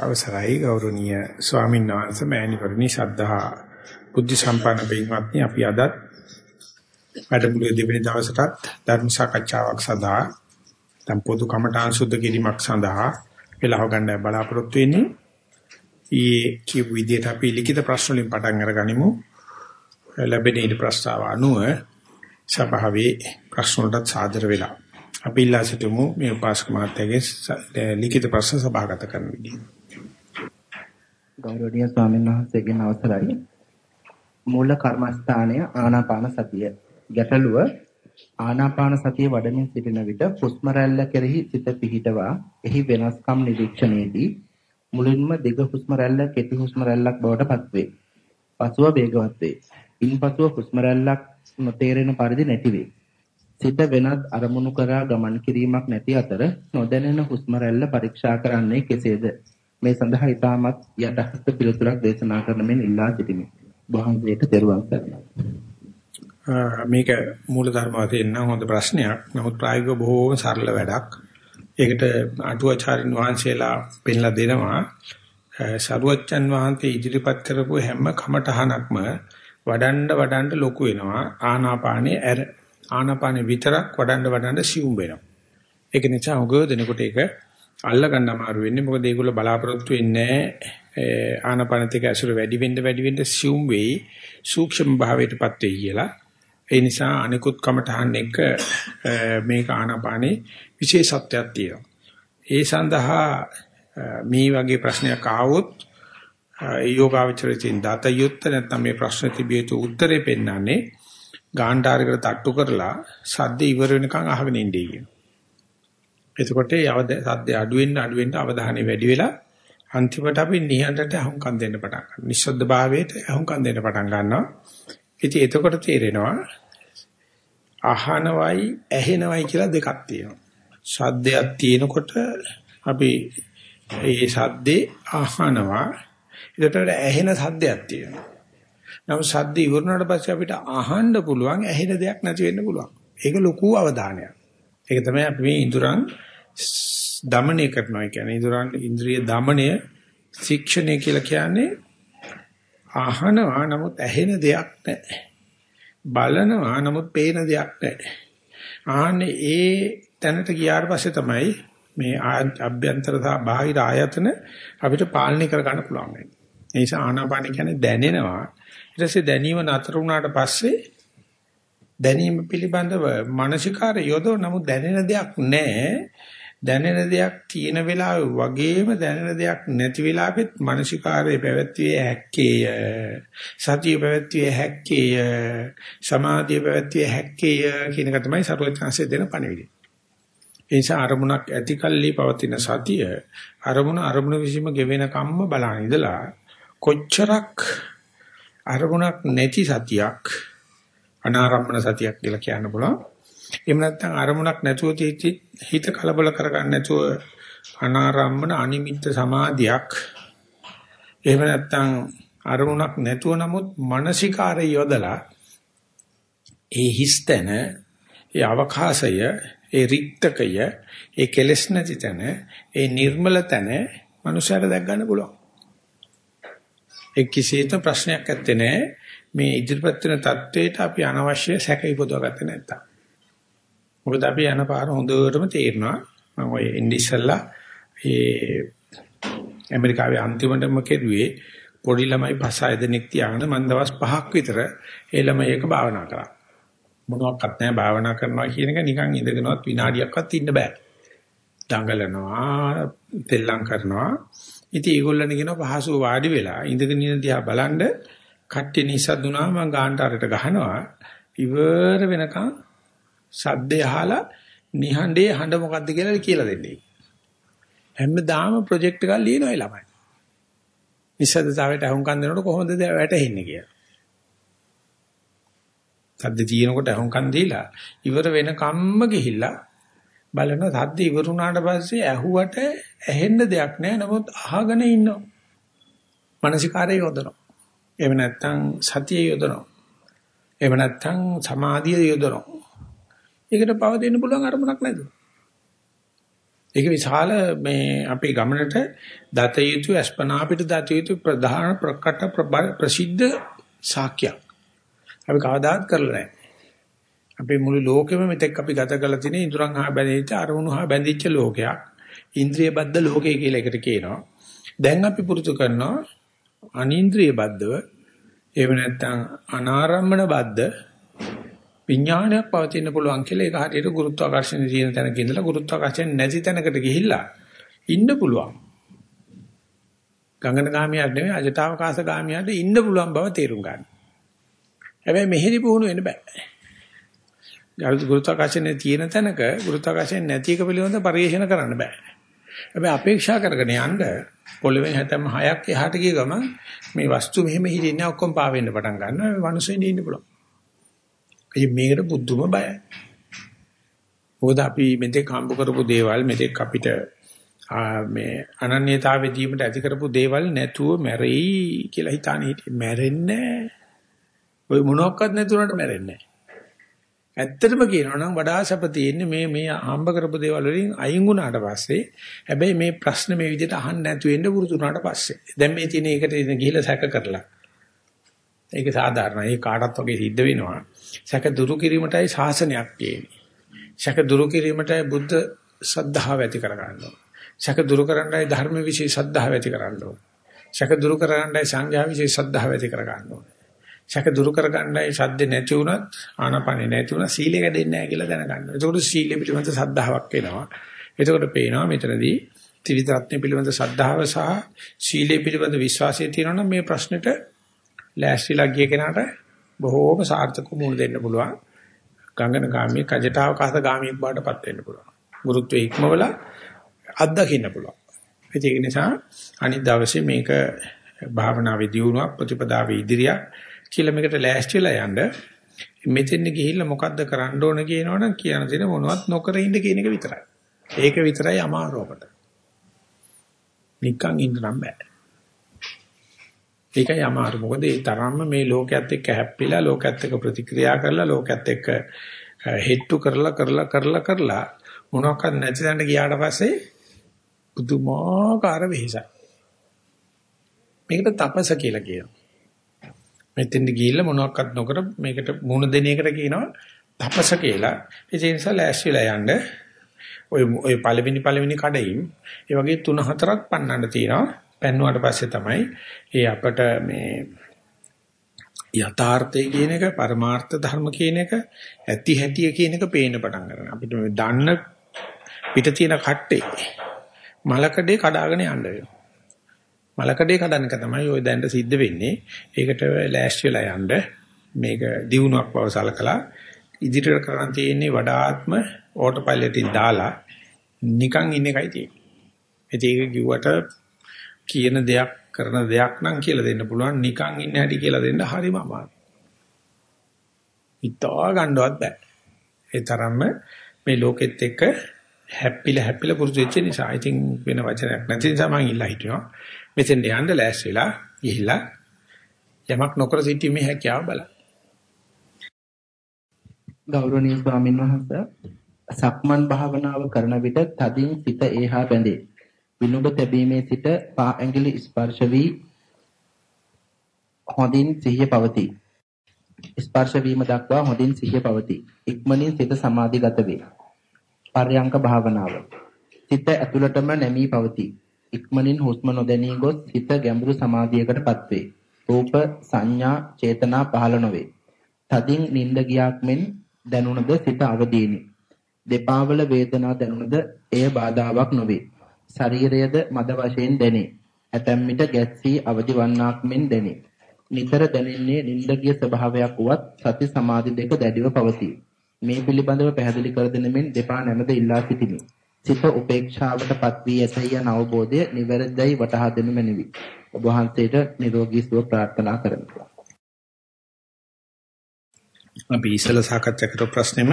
අවසරයි ගෞරවනීය ස්වාමීන් වහන්සේ මෑණිවරණි ශ්‍රද්ධා බුද්ධ සම්පන්න පින්වත්නි අපි අද වැඩමුළුවේ දෙවෙනි දවසටත් ධර්ම සාකච්ඡාවක් සඳහා දැන් පොදු කමඨාන් සුද්ධ කිරීමක් සඳහා වෙලාව ගන්න බලාපොරොත්තු වෙන්නේ. ඊයේ කියපු විදිහට අපි ලිඛිත ප්‍රශ්න වලින් පටන් අරගනිමු. ලැබෙන ඊට ප්‍රස්තාව අනුව සභාවේ ප්‍රශ්න වලට සාදර වෙලා අපි ඉල්ලා සිටමු මේ උපාසක මහත්තයාගේ ලිඛිත ප්‍රශ්න සභාගත කරන විදිහ. ගෞරවනීය ස්වාමීන් වහන්සේගෙන් අවසරයි. මූල කර්මස්ථානය ආනාපාන සතිය. ගැටලුව ආනාපාන සතිය වඩමින් සිටින විට හුස්ම රැල්ල කෙරෙහි සිත පිහිටවා එහි වෙනස්කම් නිරීක්ෂණයේදී මුලින්ම දිග හුස්ම රැල්ල කෙටි හුස්ම රැල්ලක් බවට පත්වේ. පසුව වේගවත් වේ. ඉන්පසුව හුස්ම රැල්ලක් නොතේරෙන පරිදි නැති වේ. සිත වෙනත් අරමුණු කරා ගමන් කිරීමක් නැති අතර නොදැනෙන හුස්ම රැල්ල පරීක්ෂා කරන්නේ කෙසේද? මේ සඳහා ඊටමත් යටහත් පිළිතුරක් දේශනා කරන මෙන් ඉල්ලා සිටිමි. වහන්සේට දරුවන් සරණයි. මේක මූල ධර්ම වශයෙන් නම් හොඳ ප්‍රශ්නයක්. නමුත් ප්‍රායෝගිකව බොහෝම සරල වැඩක්. ඒකට අටුවාචාරින් වහන්සේලා පෙන්ලා දෙනවා. සරුවච්චන් වහන්සේ ඉදිරිපත් කරපු හැම කමටහනක්ම වඩන්න වඩන්න ලොකු වෙනවා. ආනාපානේ ඇර ආනාපානේ විතරක් වඩන්න වඩන්න සිවුම් වෙනවා. ඒක නිසා උගව දෙනකොට ඒක අල්ල ගන්න අමාරු වෙන්නේ මොකද ඒගොල්ලෝ බලාපොරොත්තු වෙන්නේ ආනාපානත් එක්ක ඇසුර වැඩි වෙන්න වැඩි වෙන්න සිවුම් වෙයි සූක්ෂම භාවයටපත් වෙයි කියලා. ඒ නිසා අනිකුත් කමඨහන් එක මේක ආනාපානේ විශේෂත්වයක් තියෙනවා. ඒ සඳහා මේ වගේ ප්‍රශ්නයක් ආවොත් යෝගාවචරයෙන් දත යුත්ත නැත්නම් මේ ප්‍රශ්න තිබිය යුතු උත්තරේ පෙන්වන්නේ ගාන්ටාරයකට තට්ටු කරලා සද්ද ඉවර වෙනකන් අහගෙන ඉඳී කියන. එතකොට යවද සද්ද අඩු වෙන්න අඩු වෙන්න අවධානය වැඩි වෙලා අන්තිමට අපි නිහඬට අහුම්කම් දෙන්න පටන් ගන්නවා. නිස්සද්ද භාවයට අහුම්කම් දෙන්න පටන් ගන්නවා. ඉතින් එතකොට තේරෙනවා අහනවයි ඇහෙනවයි කියලා දෙකක් තියෙනවා. සද්දයක් තියෙනකොට අපි ඒ සද්දේ අහනවා. ඊට ඇහෙන සද්දයක් තියෙනවා. නමුත් සද්ද ඉවරනාට පස්සේ අපිට අහන්න පුළුවන් ඇහෙන දෙයක් නැති වෙන්න පුළුවන්. ඒක ලොකු අවධානයක්. ඒක තමයි අපි මේ ඉඳුරන් දමනය කරනවා කියන්නේ ඉඳුරන් ඉන්ද්‍රිය දමනය ශික්ෂණය කියලා කියන්නේ අහනවා නමුත් ඇහෙන දෙයක් නැහැ. බලනවා නමුත් පේන දෙයක් නැහැ. ආන්නේ ඒ තැනට ගියාට පස්සේ තමයි මේ අභ්‍යන්තර සහ බාහිර ආයතන අපිට පාලනය කර ගන්න පුළුවන් වෙන්නේ. ඒ නිසා ආනාපාන කියන්නේ දැනෙනවා. ඊට පස්සේ දැනීම නතර වුණාට පස්සේ දැනීම පිළිබඳව මානසිකාර යොදව නමුත් දැනෙන දෙයක් නැහැ. දැනෙන දෙයක් තියෙන වෙලාවෙ වගේම දැනෙන දෙයක් නැති වෙලාවෙත් මානසිකාරයේ පැවැත්විය හැක්කේය. සතිය පැවැත්විය හැක්කේය. සමාධිය පැවැත්විය හැක්කේය කියන එක තමයි සරුවචාන්සේ දෙන පණිවිඩය. ඒ නිසා අරමුණක් ඇතිකල්ලි පවතින සතිය අරමුණ අරමුණ විසීම ගෙවෙන කම්ම බලන ඉඳලා කොච්චරක් අරමුණක් නැති සතියක් අනාරම්මන සතියක් කියලා කියන්න පුළුවන්. එහෙම නැත්නම් අරමුණක් නැතුව තියෙච්චි හිත කලබල කරගන්න නැතුව අනාරම්මන අනිමිත්ත සමාධියක්. එහෙම නැත්නම් අරමුණක් නැතුව නමුත් මානසිකාරය යොදලා ඒ හිස්තන ඒ අවකාශය ඒ රික්තකය ඒ කෙලස් නැති තැන ඒ නිර්මල තැන මනුෂයාට දැක් ගන්න පුළුවන්. ඒ කිසියම් ප්‍රශ්නයක් නැත්තේ නෑ මේ ඉදිරිපත් වෙන தത്വයට අපි අනවශ්‍ය සැක ඉපදවගත්තේ නැත්තම්. මොකද අපි යන පාර හොඳටම තේරෙනවා. මම ඔය ඉන්දිසල්ලා ඒ ඇමරිකාවේ අන්තිමටම කෙරුවේ පොඩි ළමයි පස් හය දෙනෙක් තියාගෙන මම දවස් 5ක් විතර ඒ ළමයික භාවනා කරා. මොනවාක්වත් නැහැ භාවනා කරනවා කියන එක නිකන් ඉඳගෙනවත් විනාඩියක්වත් ඉන්න බෑ. දඟලනවා, තෙල්ලම් කරනවා. ඉතින් ඒගොල්ලන් කියන පහසු වාඩි වෙලා ඉඳගෙන ඉන්න දිහා බලන්න කට්ටිය නිසද්දුනා මම ගාන්ටාරයට ගහනවා ඉවර වෙනකන් සද්දේ අහලා නිහඬේ හඬ මොකද්ද කියලා කියලා දෙන්නේ. හැමදාම ප්‍රොජෙක්ට් එකක් ලියනවා ඒ ළමයි. නිසද්දතාවයට අහුම්කම් දෙනකොට කොහොමද වැටෙන්නේ කියලා. සද්ද තියෙනකොට අහුම්කම් දීලා ඉවර වෙනකම්ම ගිහිල්ලා බලන සද්ද ඉවරුණාට පස්සේ ඇහුවට ඇහෙන්න දෙයක් නැහැ නමුත් අහගෙන ඉන්නවා. මානසිකාරය යොදනවා. එහෙම නැත්නම් සතිය යොදනවා. එහෙම නැත්නම් සමාධිය යොදනවා. ඒකට පව දෙන්න පුළුවන් අරමුණක් නැද්ද? ඒක විශාල මේ අපේ ගමනට දත යුතු අස්පනා අපිට දත යුතු ප්‍රධාන ප්‍රකට ප්‍රසිද්ධ සාක්‍යයක්. අපි කවදාත් කරලා නැහැ. අපේ මුළු ලෝකෙම මෙතෙක් අපි ගත කරලා තියෙන ඉඳුරන් හා බැඳිච්ච අරමුණු හා බැඳිච්ච ලෝකයක්. ඉන්ද්‍රිය බද්ධ ලෝකය කියලා එකට කියනවා. දැන් අපි පුරුදු කරනවා අනින්ද්‍රිය බද්ධව එහෙම නැත්නම් අනාරම්මන බද්ධ විඥානයක් පවතින්න පුළුවන් කියලා ඒක හරියට ගුරුත්වාකර්ෂණය තියෙන තැනක ඉඳලා ගුරුත්වාකර්ෂණ නැති තැනකට ගිහිල්ලා ඉන්න පුළුවන්. ගංගනගාමියක් නෙවෙයි අජටාවකාශ ගාමියට ඉන්න පුළුවන් බව තේරුම් ගන්න. හැබැයි මෙහෙදි පුහුණු වෙන්න බෑ. ගුරුත්වාකර්ෂණයේ තියෙන තැනක ගුරුත්වාකර්ෂණ නැති එක පිළිබඳ පරිශන කරන්න බෑ. හැබැයි අපේක්ෂා කරගෙන යන්න පොළවේ හැතැම්ම හයක් එහාට ගිය ගමන් මේ වස්තු මෙහෙම හිටින්නේ ඔක්කොම පාවෙන්න පටන් ගන්නවා. මේ මිනිස්සුන් ඉන්න පුළුවන්. ඉතින් මේකට බුද්ධුම බයයි. මොකද අපි මෙතෙක් හම්බ කරපු දේවල් මෙතෙක් අපිට මේ අනන්‍යතාවයේ දීමට ඇති කරපු දේවල් නැතුව මැරෙයි කියලා හිතාන හිටියේ මැරෙන්නේ නැහැ. ඔය මොනවත් නැතුණට මැරෙන්නේ නැහැ. ඇත්තටම කියනවා නම් වඩා සැප තියෙන්නේ මේ මේ හම්බ කරපු දේවල් වලින් අයින් වුණාට පස්සේ හැබැයි මේ ප්‍රශ්න මේ විදිහට අහන්න නැතු වෙන්න පුරුදු වුණාට පස්සේ. දැන් මේ තියෙන එකට ගිහිලා සැක කරලා. ඒක සාධාරණයි. ඒ කාටත් වගේ සිද්ධ වෙනවා. සැක දුරු කිරීමටයි ශාසනයක් තියෙන්නේ. සැක දුරු කිරීමටයි බුද්ධ සද්ධාව ඇති කර ගන්නවා සැක දුරු කරන්නයි ධර්ම විශේෂ සද්ධාව ඇති කරන්න ඕනේ. සැක දුරු කරන්නයි සංඝයා විශේෂ සද්ධාව ඇති කර ගන්න ඕනේ. සැක දුරු කරගන්නයි සද්ද නැති වුණත් ආනපනෙ නැති වුණා සීලය කැඩෙන්නේ නැහැ කියලා දැනගන්න. එතකොට සීලය පිළිබඳ සද්ධාාවක් එනවා. එතකොට පේනවා මෙතනදී ත්‍රිවිධ රත්න පිළිබඳ සද්ධාව සහ සීලය පිළිබඳ විශ්වාසය තියෙනවා මේ ප්‍රශ්නෙට ලෑස්තිලා ගිය කෙනාට බොහෝම සාර්ථක මුහුණ දෙන්න පුළුවන්. ගංගන ගාමී කජටාවකාශ ගාමීක් බාටපත් වෙන්න පුළුවන්. ගුරුත්වයේ ඉක්මවල අත්දකින්න පුළුවන්. ඒක නිසා අනිත් දවසේ මේක භාවනාවේ දියුණුවක් ප්‍රතිපදාවේ ඉදිරියක් කියලා මේකට ලෑස්තිලා යන්න මෙතෙන් ගිහිල්ලා මොකද්ද කරන්න ඕන කියනවනම් කියන දේ මොනවත් නොකර ඉන්න කියන එක විතරයි. ඒක විතරයි අමාරුවකට. නිකන් ඉන්න නම් බෑ. ඒකයි අමාරු. මොකද ඒ තරම්ම මේ ලෝකයේත් එක්ක හැප්පිලා ලෝකයේත් එක්ක ප්‍රතික්‍රියා කරලා ලෝකයේත් එක්ක හෙට්ටු කරලා කරලා කරලා කරලා මොනවාක්වත් නැති තැනට ගියාට පස්සේ පුදුමාකාර වෙහසක්. මේකට තපස කියලා කියනවා. මෙතෙන්ද ගිහිල්ලා මොනවත් නොකර මේකට මුණ දෙන එකට කියනවා තපස කියලා. ඒ නිසා ලෑස්තිලා යන්න ඔය ඔය පළවෙනි පළවෙනි කඩයින් ඒ වගේ තුන හතරක් පන්නන්න තියෙනවා. පෙන්නුවාට පස්සේ තමයි ඒ අපට මේ යථාර්ථය කියන එක පරමාර්ථ ධර්ම කියන එක ඇති හැටිය කියන එක පේන්න පටන් ගන්නවා. අපිට මේ දන්න පිට තියෙන කට්ටේ මලකඩේ කඩාගෙන යන්න වෙනවා. මලකඩේ කඩන එක තමයි ওই දැනට සිද්ධ වෙන්නේ. ඒකට ලෑස්ති වෙලා යන්න මේක දිනුවක් බව සලකලා ඉදිරියට කරන් තියෙන්නේ වඩාත්ම ඕටෝ පයිලට් එකෙන් දාලා නිකන් ඉන්න එකයි තියෙන්නේ. ඒක කිව්වට කියන දෙයක් කරන දෙයක් නම් කියලා දෙන්න පුළුවන් නිකන් ඉන්න හැටි කියලා දෙන්න හරිම අමාරුයි. හිතා ගන්නවත් බෑ. ඒ තරම්ම මේ ලෝකෙත් එක්ක හැප්පිලා හැප්පිලා පුරුදු වෙච්ච නිසා. ඉතින් වෙන වචනයක් නැති නිසා මම ඉල්ලා හිටිනවා. මෙතෙන් යන්න ලෑස්ති වෙලා ගිහිල්ලා යමක් නොකර සිටීමේ හැකියාව බලන්න. ගෞරවනීය ස්වාමීන් වහන්සේ සක්මන් භාවනාව කරන විට තදින් සිත ඒහා බැඳේ. විනුඹ තැබීමේ සිට පා ඇඟිලි ස්පර්ශ වී හොඳින් සිහිය පවතී. ස්පර්ශ වීම දක්වා හොඳින් සිහිය පවතී. ඉක්මනින් සිත සමාධිගත වේ. පර්යංක භාවනාව. සිත ඇතුළටම නැමී පවතී. ඉක්මනින් හුස්ම නොදැනී ගොස් හිත ගැඹුරු සමාධියකටපත් වේ. රූප සංඥා චේතනා පහළ නොවේ. තදින් නිින්ද ගියාක් මෙන් දැනුණද සිත අවදීනි. දෙපා වල වේදනා දැනුණද එය බාධාවක් නොවේ. ශරීරයද මද වශයෙන් දැනේ. ඇතැම් විට ගැස්සී අවදි වන්නාක් මෙන් දැනේ. නිතර දැනෙන්නේ නිින්ද ගිය ස්වභාවයක් වුවත් සති සමාධි දෙක දැඩිව පවතී. මේ පිළිබඳව පැහැදිලි කර දෙන මෙන් දෙපා නැමද ඉල්ලා සිටිමි. සිත උපේක්ෂාවටපත් වී ඇතැයි යන අවබෝධය නිවැරදියි වටහා දෙනු මැනවි. ඔබ වහන්සේට නිරෝගී සුව ප්‍රාර්ථනා කරමි. අපි ඉස්සල සාකච්ඡා කරපු ප්‍රශ්නෙම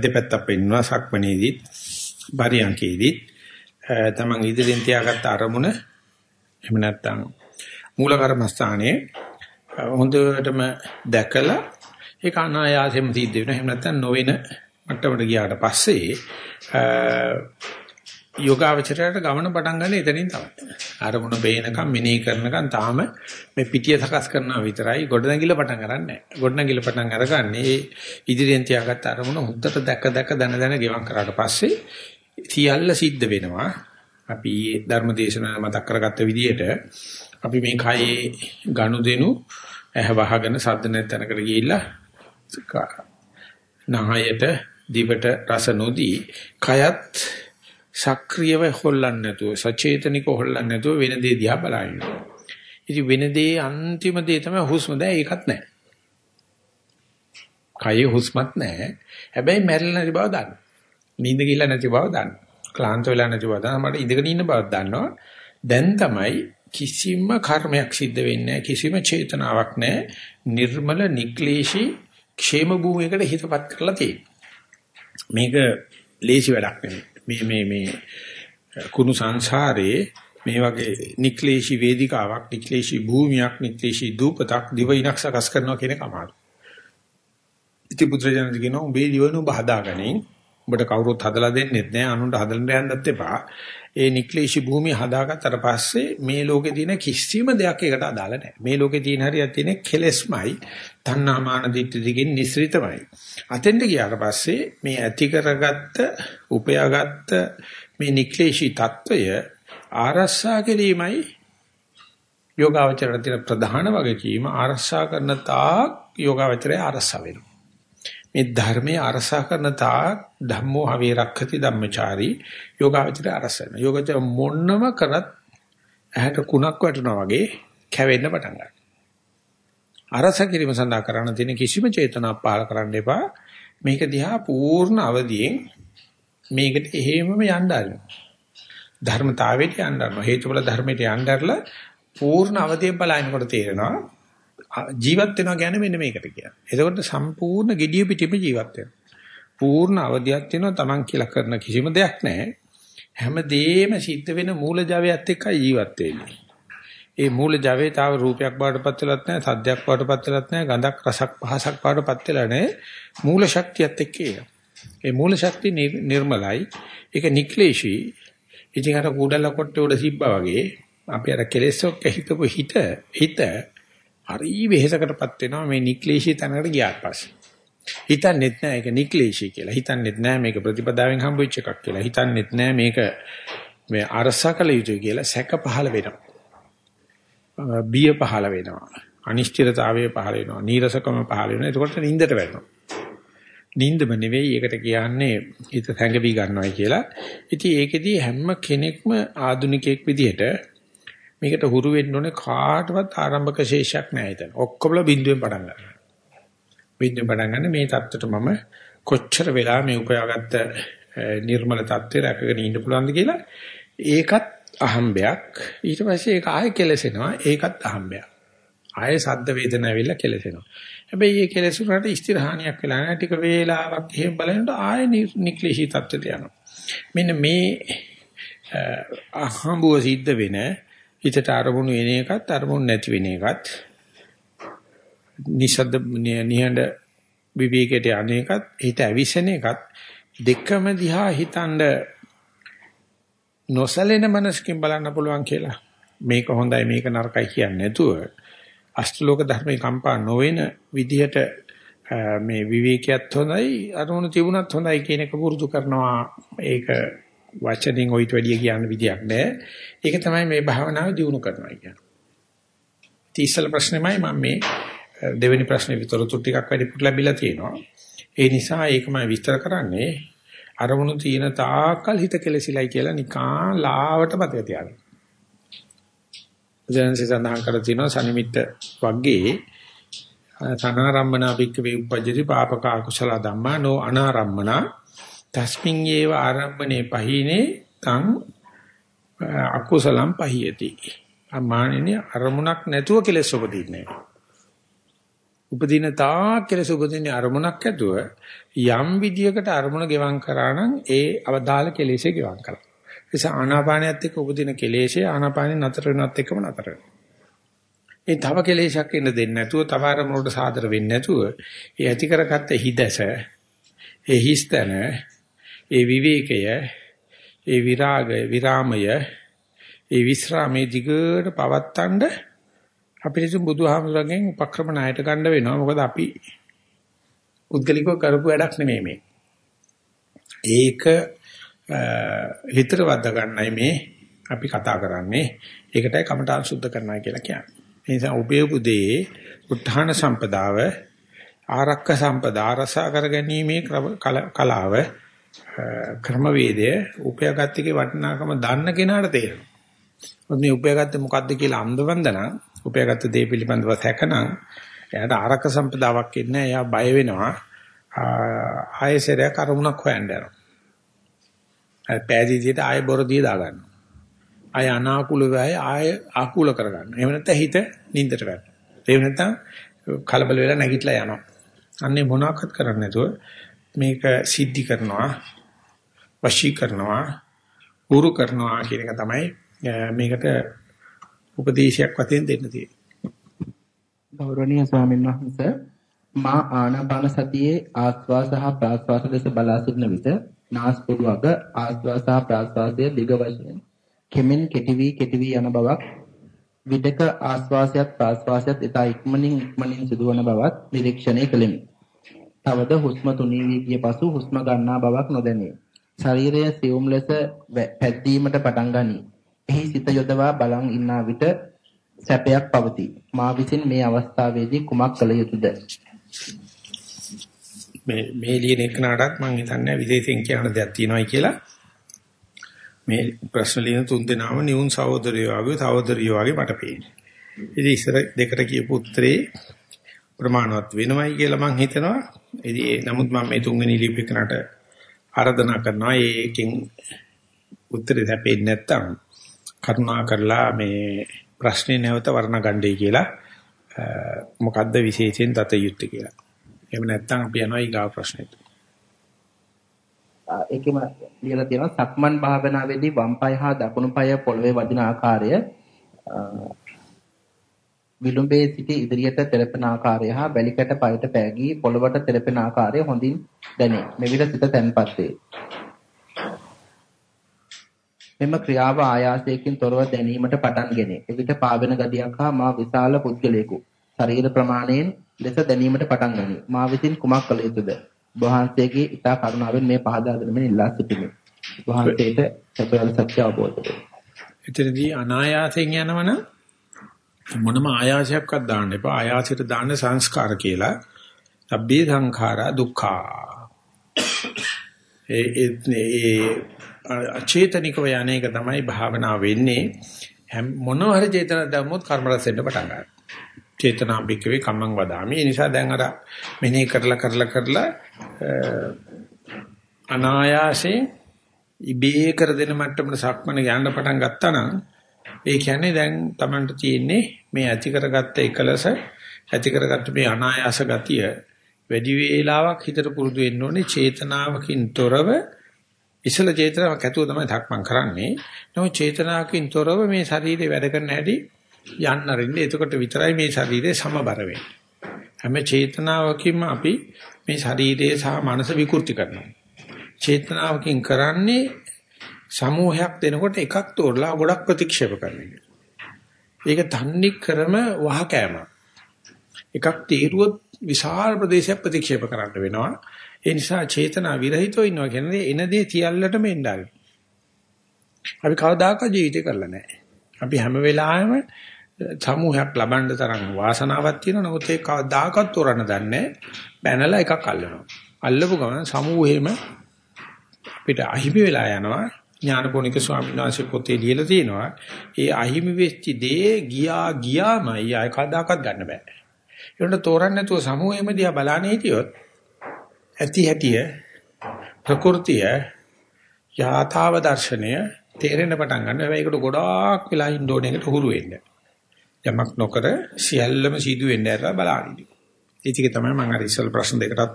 දෙපැත්තක් පෙන්වනවා සක්මණේදී පරියන්කේදී තමන් ඉදිරියෙන් තියාගත්ත අරමුණ එහෙම නැත්නම් මූල කර්මස්ථානයේ හොඳටම දැකලා ඒක අනායාසයෙන්ම සිද්ධ වෙනවා එහෙම නැත්නම් නොවන මට්ටමට ගියාට පස්සේ යෝගාවචරයට ගමන පටන් ගන්න එතනින් තමයි. අරමුණ බේනකම් මෙනෙහි කරනකම් තාම මේ පිටිය සකස් කරනවා විතරයි ගොඩනැගිල්ල පටන් ගන්නෑ නැහැ. ගොඩනැගිල්ල පටන් අරගන්නේ ඉදිරියෙන් තියාගත්ත අරමුණ හොද්දට දැක දැක දන දන ගෙවම් කරාට පස්සේ සියල්ල සිද්ධ වෙනවා. අපි ධර්මදේශන මතක් කරගත්ත විදිහට අපි මේ කයේ ගනුදෙනු ඇහ වහගෙන සද්ද නැතනකට ගිහිල්ලා නහයට දිවට රස නොදී කයත් සක්‍රියව හොල්ලන්නේ නැතුව සචේතනික හොල්ලන්නේ නැතුව වෙන දේ දිහා බලන්න. ඉතින් වෙන දේ අන්තිම දේ තමයි හුස්ම දැන් ඒකත් නැහැ. කයේ හුස්මත් නැහැ. හැබැයි මැරිලා නැති බව දන්න. නිින්ද ගිහිල්ලා නැති බව දන්න. ක්ලාන්ත වෙලා නැති බව දන්න. මට ඉඳගෙන ඉන්න බව දන්නවා. දැන් තමයි කිසිම කර්මයක් සිද්ධ වෙන්නේ කිසිම චේතනාවක් නැහැ. නිර්මල නික්ලේශී ക്ഷേම භූමියකට හිතපත් කරලා තියෙන්නේ. මේක ලේසි වැඩක් නෙමෙයි. මේ මේ මේ කුණු සංසාරේ මේ වගේ නික්ලේශී වේදිකාවක් නික්ලේශී භූමියක් නික්ලේශී දූපතක් දිවිනක් සකස් කරනවා කියන කමාරු. ඉති පුත්‍රයන් කියනවා උඹේ දිවන උඹ හදාගනින් උඹට කවුරුත් හදලා දෙන්නෙත් නෑ අනුන්ට හදන්න යන්නත් එපා. ඒ නික්ලේශී භූමිය හදාගත්තට පස්සේ මේ ලෝකේ තියෙන කිසිම දෙයක් එකට අදාළ නැහැ. මේ ලෝකේ තියෙන හරියක් තියෙන කෙලෙස්මයි, තණ්හාමාන දිට්ඨි දිගින් නිස්සෘතමයි. අතෙන්ද ගියාට පස්සේ මේ ඇති කරගත්ත, උපයාගත්ත මේ නික්ලේශී తত্ত্বය ආරස්සා කිරීමයි යෝගාවචරණ තියෙන ප්‍රධාන වගකීම ආරස්සා කරන තාක් යෝගාවචරය ආරස්සා වෙනවා. මේ ධර්මයේ අරසා කරන තා ධම්මෝ හවේ රක්ඛති ධම්මචාරී යෝගාවචරය අරසන යෝගාවචර මොන්නම කරත් ඇහැට කුණක් වැටෙනවා වගේ කැවෙන්න පටන් ගන්නවා අරස කිරීම සඳහා කරන්න තියෙන කිසිම චේතනාවක් පහල කරන්න එපා. මේක දිහා පූර්ණ අවදියෙන් මේකට එහෙමම යන්න ආරිනවා. ධර්මතාවයට යන්න ආරිනවා. හේතුඵල ධර්මයට යන්න ආරලා පූර්ණ අවදියෙන් බලනකොට තේරෙනවා ජීවත් වෙනවා කියන්නේ මෙන්න මේකට කියනවා. එතකොට සම්පූර්ණ gediya පිටිම ජීවත් වෙනවා. පූර්ණ අවදියක් වෙනවා Taman කියලා කරන කිසිම දෙයක් නැහැ. හැමදේම සිද්ධ වෙන මූල ජවයත් එක්කයි ජීවත් වෙන්නේ. ඒ මූල ජවයේ තාව රූපයක් බාටපත් වෙලත් නැහැ, සද්දයක් බාටපත් වෙලත් නැහැ, ගඳක් රසක් පහසක් බාටපත් වෙලා නැහැ. මූල ශක්තියත් එක්ක ඒ මූල ශක්තිය නිර්මලයි. ඒක නික්ලේශී. ඉතින් අර කුඩල කොට්ටේ උඩ සිබ්බා වගේ අපි අර කෙලෙසොක් හිතපු හිත හිත හරි වෙහෙසකටපත් වෙනවා මේ නික්ලේශී තැනකට ගියාට පස්සේ. හිතන්නේත් නෑ ඒක නික්ලේශී කියලා. හිතන්නේත් නෑ මේක ප්‍රතිපදාවෙන් හම්බෙච්ච එකක් කියලා. හිතන්නේත් නෑ මේක මේ අරසකල යුතුයි කියලා සැක පහළ වෙනවා. බිය පහළ වෙනවා. අනිශ්චිතතාවය පහළ වෙනවා. නීරසකම පහළ වෙනවා. එතකොට නින්දට වැටෙනවා. නින්දම නෙවෙයි ඒකට කියන්නේ හිත සැඟවි ගන්නවයි කියලා. ඉතින් ඒකෙදී හැම කෙනෙක්ම ආදුනිකයෙක් විදිහට මේකට හුරු වෙන්න ඕනේ කාටවත් ආරම්භක ශේෂයක් නැහැ එතන. ඔක්කොමලා බිඳුවෙන් පටන් ගන්නවා. බිඳුවෙන් පටන් ගන්න මේ தත්තට මම කොච්චර වෙලා මේ උපයාගත්ත නිර්මල தත්ත්වය රැකගෙන ඉන්න පුළුවන්ද කියලා ඒකත් අහම්බයක්. ඊට පස්සේ ඒක ආයෙ කෙලසෙනවා. ඒකත් අහම්බයක්. ආයෙ සද්ද වේදන ඇවිල්ලා කෙලසෙනවා. හැබැයි මේ කෙලසුනට ස්ථිරහානියක් වෙලා නැහැ. ටික වේලාවක් එහෙම බලනකොට ආයෙ නික්ලිෂී தත්ත්වයට යනවා. මෙන්න මේ අහම්බුව සිද්ධ වෙන හිතට අරමුණු එන එකත් අරමුණු නැති වෙන එකත් නිසද්ද නිහඬ විවේකයට අනේකත් හිත ඇවිසෙන එකත් දෙකම දිහා හිතනද නොසලෙන මනසකින් බලන්න පුළුවන් කියලා මේක හොඳයි මේක නරකයි කියන්නේ නැතුව අෂ්ටලෝක ධර්මේ කම්පා නොවන විදිහට මේ විවේකයක් හොඳයි අරමුණු තිබුණත් හොඳයි කියන එක පුරුදු කරනවා ඒක වචනෙන් ඔයිට වැඩිය කියන්න විදියක් නැහැ. ඒක තමයි මේ භාවනාව දියුණු කරනවා කියන්නේ. තීසල ප්‍රශ්නෙමයි මම මේ දෙවෙනි ප්‍රශ්නේ විතරතු ටිකක් වැඩිපුර ලැබිලා තියෙනවා. ඒ නිසා ඒක මම විස්තර කරන්නේ අරමුණු තියෙන තාකල් හිත කෙලසිලයි කියලා නිකා ලාවට මතක තියාගන්න. ජනසි සඳහන් කර තිනවා සනිමිත්ත වර්ගයේ සනාරම්මනා භික්කවේ උපජ්ජති පාපක අකුසල ධම්මා නෝ අනාරම්මනා තස්මින් ඒව ආරම්භනේ පහිනේ තං අකුසලම් පහියති. අමානිනේ අරමුණක් නැතුව කෙලෙස් උපදින්නේ. උපදින තා කෙලෙස් උපදින්නේ අරමුණක් ඇතුව යම් විදියකට අරමුණ ගෙවම් කරා නම් ඒ අවදාළ කෙලෙසේ ගෙවම් කරා. ඒ ආනාපානයත් එක්ක උපදින කෙලෙසේ ආනාපානෙ නතර වෙනවත් එක්කම නතර වෙනවා. ඒ තව කෙලෙසක් එන්න දෙන්නේ නැතුව තව අරමුණකට සාදර වෙන්නේ නැතුව ඒ ඇති කරගත්ත හිදැස ඒ හිස්තන ඒ විවේකය ඒ විරාගය විරාමය ඒ විස්රාමයේ දිගට පවත්තන්න අපිට බුදුහාමුදුරගෙන් උපක්‍රම ණයට ගන්න වෙනවා. මොකද අපි පුද්ගලිකව කරපු වැඩක් නෙමෙයි මේ. ඒක හිතට වද්දා ගන්නයි මේ අපි කතා කරන්නේ. ඒකටයි කමඨාන් සුද්ධ කරනවා කියලා කියන්නේ. ඒ නිසා උපයපු දේ උත්හාන සම්පදාව ආරක්ක සම්පදා රසා කරගැනීමේ කලාව ක්‍රමවේදය උපයාගත්තේ වටිනාකම දන්න කෙනාට තේරෙනවා. මොකද මේ උපයාගත්තේ මොකද්ද කියලා අන්දවන්දන උපයාගත්ත දේ පිළිබඳව සැකනම් එයාට ආරක්ක සම්පදාවක් ඉන්නේ එයා බය වෙනවා. ආයෙසරයක් අරමුණක් හොයන්න යනවා. අය පෑදීදියට ආයෙ බොරදිය දා ගන්නවා. ආය අනාකූල වෙයි ආය ආකූල කරගන්න. එහෙම නැත්නම් හිත නින්දට වැටෙනවා. එහෙම නැත්නම් කලබල වෙලා නැගිටලා යනවා. අන්නේ මොනවාක්වත් කරන්නේ නැතුව මේක සිද්ධි කරනවා වශී කරනවා උරු කරනවා කියන එක තමයි මේකට උපදේශයක් වශයෙන් දෙන්න තියෙන්නේ. ගෞරවනීය ස්වාමීන් වහන්සේ මා ආනාපාන සතියේ ආස්වාස සහ ප්‍රාස්වාස දෙස බලා සිටින විට නාස්පුඩු අග ආස්වාස සහ ප්‍රාස්වාසයේ දිග වශයෙන් කෙමෙන් කෙටි වී කෙටි වී යන බවක් විදක ආස්වාසයත් ප්‍රාස්වාසයත් ඉතා ඉක්මනින් ඉක්මනින් සිදුවන බවත් නිරීක්ෂණය කළෙමි. තවද හුස්ම තුනී වී ගිය පසු හුස්ම ගන්නා බවක් නොදැනේ. ශරීරය සියුම් ලෙස පැද්දීමට පටන් ගනී. එහි සිත යොදවා බලන් ඉන්නා විට සැපයක් පවතී. මා විසින් මේ අවස්ථාවේදී කුමක් කළ යුතුද? මේ මේ ලියන එකනටත් මම හිතන්නේ විදේශෙන් කියන දෙයක් තියෙනවායි කියලා. මේ ප්‍රශ්න ලියන තුන් දෙනාම නියුන් සහෝදරයෝ වගේ සහෝදරියෝ වගේ මට පේන්නේ. ඉතින් ඉස්සර දෙකට කියපු උත්තරේ ප්‍රමාණවත් වෙනවයි කියලා මම හිතනවා. ඉතින් නමුත් මම මේ තුන්වෙනි ලිපිකනට ආරාධනා කරනවා ඒකෙන් උත්තරේ හැපෙන්නේ නැත්තම් කරුණා කරලා මේ ප්‍රශ්නේ නැවත වර්ණ ගන්නයි කියලා මොකද්ද විශේෂයෙන් දත යුත්තේ කියලා. එහෙම නැත්තම් අපි යනවා ඊගාව ප්‍රශ්නෙට. ඒකෙම ලියලා තියෙනවා සක්මන් භාවනාවේදී වම් පාය හා දකුණු පාය පොළවේ වදින ආකාරය විලුඹේ සිට ඉදිරියට තෙරපෙන ආකාරය හා වැලිකට පයට පෑගී පොළවට තෙරපෙන ආකාරය හොඳින් දැනේ. මෙවිට සිත තැන්පත් වේ. මෙම ක්‍රියාව ආයාසයෙන් තොරව දැනීමට පටන් ගෙන. එවිට පාවෙන ගතියක් හා මා විශාල පුද්ගලයෙකු ශරීර ප්‍රමාණයෙන් ලෙස දැනීමට පටන් ගනී. මා විසින් කුමක් කළ යුතුද? වහන්සේගේ ඉතා කරුණාවෙන් මේ පහදා දෙන්න ඉල්ලා සිටිමි. වහන්සේට සැපයල් සත්‍ය අවබෝධ වේ. එතනදී අනායාසයෙන් යනවනම් මොනම ආයාසයක්වත් දාන්න එපා. ආයාසයට දාන්න සංස්කාර කියලා. සබ්බේ සංඛාරා දුක්ඛා. ඒ ඒ අචේතනිකව යන්නේක තමයි භාවනාව වෙන්නේ. මොනවා හරි චේතන දැම්මොත් කර්ම රැස් වෙන්න පටන් ගන්නවා. චේතනා බිකවේ කම්මං වදාමි. ඒ නිසා දැන් අර මෙනෙහි කරලා කරලා කරලා අනායාසයෙන් ඉබේ කර දෙන මට්ටමට සක්මන යන්න පටන් ගත්තා නම් ඒ කියන්නේ දැන් Tamanට තියෙන්නේ මේ ඇති කරගත්ත එකලස ඇති කරගත්ත මේ අනායාස ගතිය වැඩි වේලාවක් හිතට පුරුදු වෙන්න ඕනේ චේතනාවකින් තොරව ඉසල චේතනාවක් ඇතුව තමයි ධක්මං කරන්නේ. නමුත් චේතනාවකින් තොරව මේ ශරීරේ වැඩ කරන හැටි යන්න අරින්නේ. එතකොට විතරයි මේ ශරීරය සමබර වෙන්නේ. හැම චේතනාවකින්ම අපි මේ ශරීරය සහ මනස විකෘති කරනවා. චේතනාවකින් කරන්නේ සමූහයක් දෙනකොට එකක් තෝරලා ගොඩක් ප්‍රතික්ෂේප කරන එක. ඒක තන්නේ ක්‍රම වහකෑම. එකක් තීරුවොත් විශාල ප්‍රදේශයක් ප්‍රතික්ෂේප කරන්න වෙනවා. ඒ නිසා චේතනා විරහිතව ඉන්නවා කියන්නේ එන දේ සියල්ලටම එන්නයි. අපි කවදාකවත් ජීවිතේ කරලා නැහැ. අපි හැම වෙලාවෙම සමූහයක් ලබන්න තරම් වාසනාවක් තියෙනවා. නමුත් ඒක කවදාකවත් තෝරන්න දන්නේ බැනලා එකක් අල්ලනවා. අල්ලපු ගමන් සමූහෙම අපිට අහිමි වෙලා යනවා. ඥානපෝනික ස්වාමීන් වහන්සේ පොතේ ලියලා තියෙනවා. ඒ අහිමි වෙච්ච දේ ගියා ගියාමයි ආය කවදාකවත් ගන්න බෑ. ඒකට තෝරන්න නැතුව සමූහෙම දිහා බලන්නේ හිටියොත් ඇති හැටිය ප්‍රകൃතිය යථාව දර්ශනය තේරෙන්න පටන් ගන්නවා. හැබැයි ඒකට ගොඩාක් වෙලා ඉන්න ඕනේ ඒකට හුරු වෙන්න. යමක් නොකර සියල්ලම සිදු වෙන්න ඇරලා බලන්නේ. ඒක තමයි මම අර ඉස්සල් ප්‍රශ්න දෙකටත්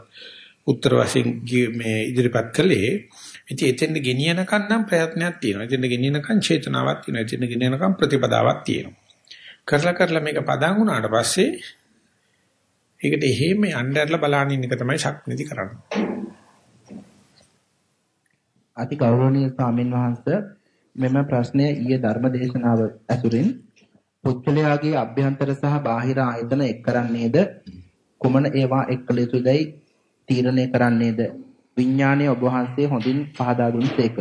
උත්තර වශයෙන් මේ ඉදිරිපත් කළේ. ඉතින් එතෙන්ද ගෙනියනකන් නම් ප්‍රයත්නයක් තියෙනවා. එතෙන්ද ගෙනියනකන් චේතනාවක් තියෙනවා. එතෙන්ද ගෙනියනකන් ප්‍රතිපදාවක් තියෙනවා. කරලා කරලා මේක පදන් වුණාට පස්සේ ඒකට එහෙම යන්න ඇරලා බලන ඉන්න එක තමයි ශක්තිනිති කරන්නේ. අති ගෞරවනීය ස්වාමීන් වහන්සේ මෙම ප්‍රශ්නය ඊයේ ධර්මදේශනාව ඇසුරින් පුද්ගලයාගේ අභ්‍යන්තර සහ බාහිර ආයතන එක් කරන්නේද කුමන ඒවා එක් කළ යුතුදයි තීරණය කරන්නේද විඥානයේ ඔබ වහන්සේ හොඳින් පහදා දුන් සේක.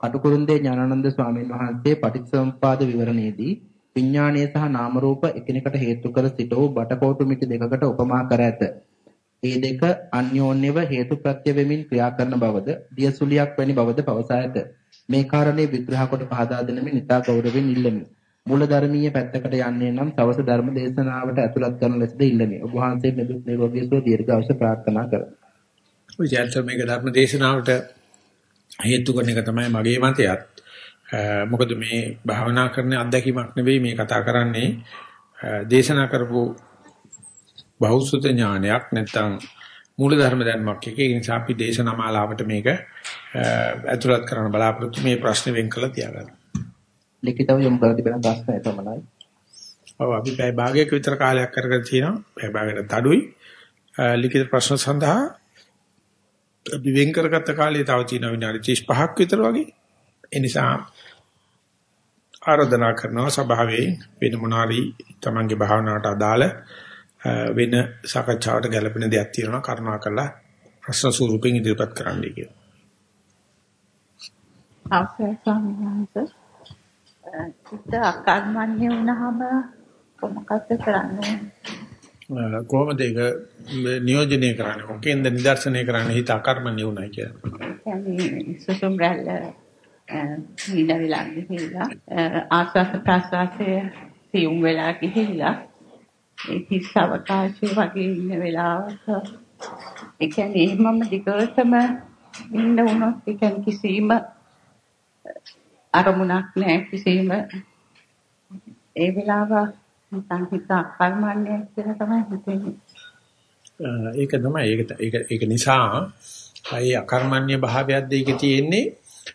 කටුකුරුන්දේ ඥානানন্দ ස්වාමීන් වහන්සේ පටිච්චසමුප්පාද විවරණයේදී විඥානය සහ නාම රූප එකිනෙකට හේතු කර සිට වූ බටකොටු මිටි දෙකකට උපමා කර ඇත. ඒ දෙක අන්‍යෝන්‍යව හේතු ප්‍රත්‍ය වෙමින් ක්‍රියා කරන බවද දියසුලියක් වැනි බවද පවසා ඇත. මේ කාරණේ විග්‍රහ කොට පහදා දෙනමින් ඉතා ගෞරවයෙන් ඉල්ලමි. මූල ධර්මීය පැත්තකට යන්නේ නම් සවස ධර්ම දේශනාවට ඇතුළත් කරන ලෙසද ඉල්ලමි. ඔබ වහන්සේ නිදුක් නිරෝගී සුව දීර්ඝායුෂ ප්‍රාර්ථනා කරමි. ඔය ජයන්ත මේක ධර්ම දේශනාවට හේතු කරන එක තමයි මගේ මතයත්. මොකද මේ භාවනා කරන අත්දැකීමක් නෙවෙයි මේ කතා කරන්නේ දේශනා කරපු බෞද්ධ ඥානයක් නැත්නම් මූල ධර්ම දැනුමක් එක. ඒ නිසා අපි දේශනා මාලාවට මේක ඇතුළත් කරන්න බලාපොරොත්තු මේ ප්‍රශ්න වෙන් කළා තියාගන්න. ලිඛිතව යොමු කර තිබෙන ප්‍රශ්න එතමනයි. ඔව් අපි පැය භාගයක විතර කාලයක් කරගෙන තියෙනවා. පැය භාගයට අඩුයි. ලිඛිත ප්‍රශ්න සඳහා අපි වෙන් කරගත්ත කාලේ තව තියෙන විනාඩි 35ක් විතර වගේ. ඒ නිසා ආරාධනා කරනවා සභාවේ වෙන මොනාරි තමන්ගේ භාවනාවට අදාළ වෙන සාකච්ඡාවට ගැළපෙන දෙයක් තියෙනවා කරුණාකරලා ප්‍රශ්න ස්වරූපෙන් ඉදිරිපත් කරන්නයි කියලා. අවසරයි ස්වාමීන් වහන්සේ. චිත්ත අකර්මණ්‍ය වුණාම කොමකද කරන්නේ? කොහොමද ඒක නියෝජනය කරන්නේ? මොකෙන්ද නිදර්ශනය කරන්නේ හිත අකර්මණ්‍ය වුණා කියලා? يعني සුසුම් රැල්ල නිද වෙලා ගිහිල්ලා ආස්වාද ප්‍රසවාසයේ සියුම් වෙලා ගිහිල්ලා ඒ කිස් අවකාශය වගේ ඉන්න වෙලාවක ඒ කියන්නේ මම දිගටම ඉන්න වුණොත් ඒ කියන්නේ කිසිම අරමුණක් නැහැ කිසිම ඒ වෙලාව නිකන් හිත කර්මන්නේ කියලා තමයි හිතෙන්නේ. ඒක තමයි ඒක ඒක ඒක නිසා අය අකර්මණ්‍ය භාවයක්ද ඒකේ තියෙන්නේ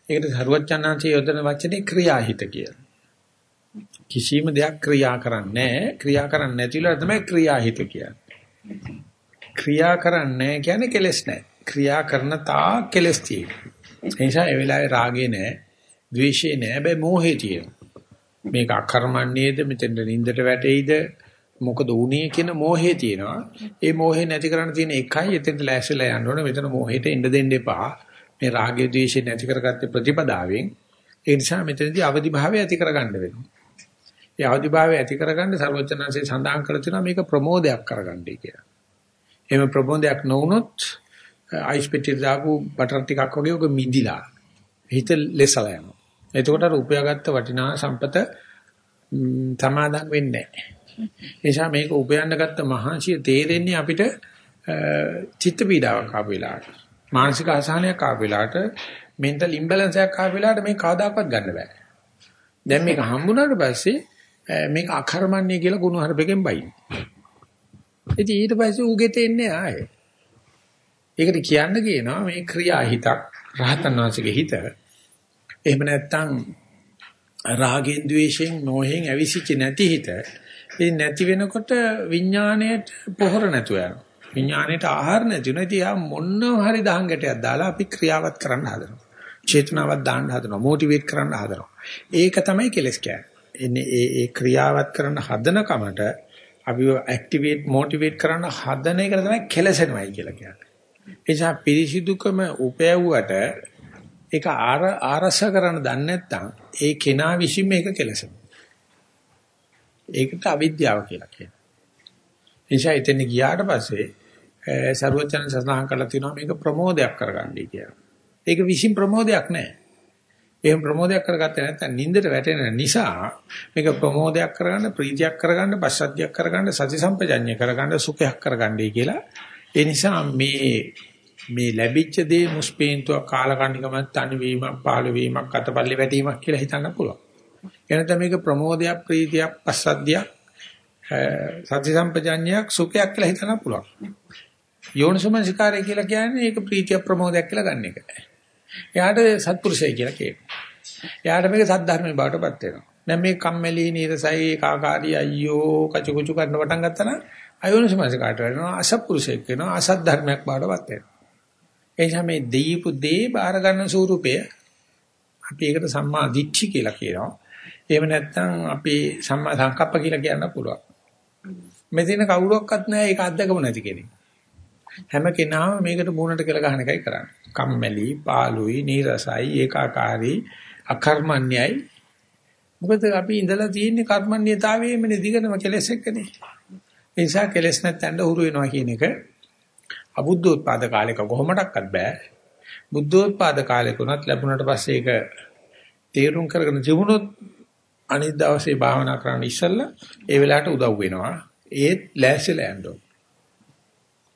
ඒකට සරුවචනාංශයේ යොදන වචනේ ක්‍රියාහිත කියලා. කිසිම දෙයක් ක්‍රියා කරන්නේ නැහැ. ක්‍රියා කරන්නේ නැතිලා තමයි ක්‍රියාහිත කියන්නේ. ක්‍රියා කරන්නේ කියන්නේ කෙලස් නැහැ. ක්‍රියා කරන තා කෙලස් තියෙනවා. ඒ නිසා ඒ වෙලාවේ රාගේ නැහැ, ද්වේෂේ නැහැ, හැබැයි මෝහේ තියෙනවා. මේක අකර්මන්නේද මෙතෙන්ද නින්දට වැටෙයිද මොකද උනේ කියන මෝහේ තියෙනවා. ඒ මෝහේ නැති කරන්න තියෙන එකයි එතෙන්ට ලෑස්තිලා යන්න ඕනේ. මෙතන මෝහෙට එන්න දෙන්න එපා. මේ රාගය ද්වේෂය නැති කරගත්තේ ප්‍රතිපදාවෙන්. ඒ නිසා මෙතනදී අවදි භාවය ඇති කරගන්න වෙනවා. ඒ අවදි භාවය ඇති කරගන්න සර්වඥාන්සේ සඳහන් කර තියෙනවා මේක ප්‍රමෝදයක් කරගන්නයි කියලා. එහෙම ප්‍රමෝදයක් නොවුනොත් අයිස් පෙට්ටිය දාපු බටර් ටිකක් වගේ ඔක මිදිලා හිත ලෙසලා යනවා. එතකොට අර උපයාගත්ත වටිනා සම්පත සමාදන් වෙන්නේ නැහැ. නිසා මේක උපයන්න ගත්ත මහන්සිය තේරෙන්නේ අපිට චිත්ත පීඩාවක් ආපු වෙලාවට. මානසික අසහනයක් ආපු වෙලාවට මෙන්ටල් ඉම්බැලන්ස් එකක් ආපු වෙලාවට මේ කවදාකවත් ගන්න බෑ. දැන් මේක හම්බුනාට පස්සේ මේක අකර්මණ්‍ය කියලා ගුණ හරපෙකින් බයි. ඉතින් ඊට පස්සේ ඌගෙත එන්නේ ආයේ. ඒකට කියන්න කියනවා මේ ක්‍රියාහිතක් රහතන් වහන්සේගේ හිත. එහෙම නැත්නම් රාගෙන් ద్వේෂෙන් මොහෙන් ඇවිසිච්ච නැති හිත. ඒ නැති වෙනකොට විඥාණයට පොහොර නැතුව යනවා. විඥාණයට ආහාර නැති වෙනවා. ඉතින් යා මොනවා හරි දහංගටයක් දාලා අපි ක්‍රියාවත් කරන්න හදනවා. චේතනාවක් දාන්න හදනවා. මොටිවේට් කරන්න හදනවා. ඒක තමයි කෙලස් කියන්නේ. එන්නේ ඒ ඒ ක්‍රියාවත් කරන්න හදන කමට අපි ඇක්ටිවේට් මොටිවේට් කරන්න හදන එක තමයි කෙලසෙනවයි කියලා කියන්නේ. ඒ නිසා පිරිසිදුකම උපයවුවට ඒක ආර ආරස කරන්න දන්නේ නැත්නම් ඒ කෙනා විසින් මේක කෙලසෙනවා. ඒකට අවිද්‍යාව කියලා කියනවා. ඒ නිසා එතන ගියාට පස්සේ ਸਰවචන සසහන් කරලා තිනවා මේක ප්‍රමෝදයක් කරගන්නයි කියලා. ඒක විසින් ප්‍රමෝදයක් නෑ. එහෙම ප්‍රමෝදයක් කරගත්තේ නැත්නම් නින්දට වැටෙන නිසා මේක ප්‍රමෝදයක් කරගන්න ප්‍රීතියක් කරගන්න පස්සද්ධියක් කරගන්න සති සම්පජඤ්ඤය කරගන්න සුඛයක් කරගන්නයි කියලා ඒ නිසා මේ මේ ලැබිච්ච දේ මුස්පේන්තුවක් කාලකන්නිකමක් තනිවීමක් පාළුවීමක් අතපල්ලේ වැටීමක් කියලා හිතන්න පුළුවන්. එනත මේක ප්‍රමෝදයක් ප්‍රීතියක් පස්සද්ධියක් සති සම්පජඤ්ඤයක් සුඛයක් කියලා හිතන්න පුළුවන්. යෝනිසමනසිකාරය කියලා කියන්නේ ඒක ප්‍රීතිය ප්‍රමෝදයක් කියලා ගන්න එක. එයාට සත්පුරුෂය කියලා කියනවා. එයාට මේක සද්ධර්මයේ බාටපත් වෙනවා. දැන් මේ කම්මැලි නීරසයි කාකාරී අයියෝ කචුකුචු කරන පටන් ගත්තා නම් අයෝනිසමනසිකාරට වෙනවා අසත්පුරුෂයෙක් වෙනවා අසත් ධර්මයක් බාටපත් වෙනවා. ඒ නිසා මේ දීපු දේ බාර ගන්න ස්වරූපය අපි ඒකට සම්මා දිට්ඨි කියලා කියනවා. එහෙම නැත්නම් අපි සම්මා සංකප්ප කියලා කියන්න පුළුවන්. මෙතන කවුරුවක්වත් නැහැ ඒක අත්දකම නැති කෙනෙක්. හැම කෙනාම මේකට මූණට කියලා ගහන එකයි කරන්නේ. කම්මැලි, පාළුයි, නීරසයි, ඒකාකාරී, අකර්මණ්‍යයි. මොකද අපි ඉඳලා තියෙන්නේ කර්මණ්‍යතාවයේමනේ දිගටම කෙලෙස් එක්කනේ. ඒ නිසා කෙලෙස් නැත්තඳ උරු වෙනවා කියන එක අබුද්ධෝත්පාද කාලෙක කොහොමඩක්වත් බෑ. බුද්ධෝත්පාද කාලෙක උනත් ලැබුණාට පස්සේ ඒක තේරුම් කරගෙන තිබුණොත් අනිත් දවසේ භාවනා කරන්න ඉස්සෙල්ලා ඒ වෙලාවට උදව් වෙනවා. ඒත් ලෑස්තිලා යන්න ඕන.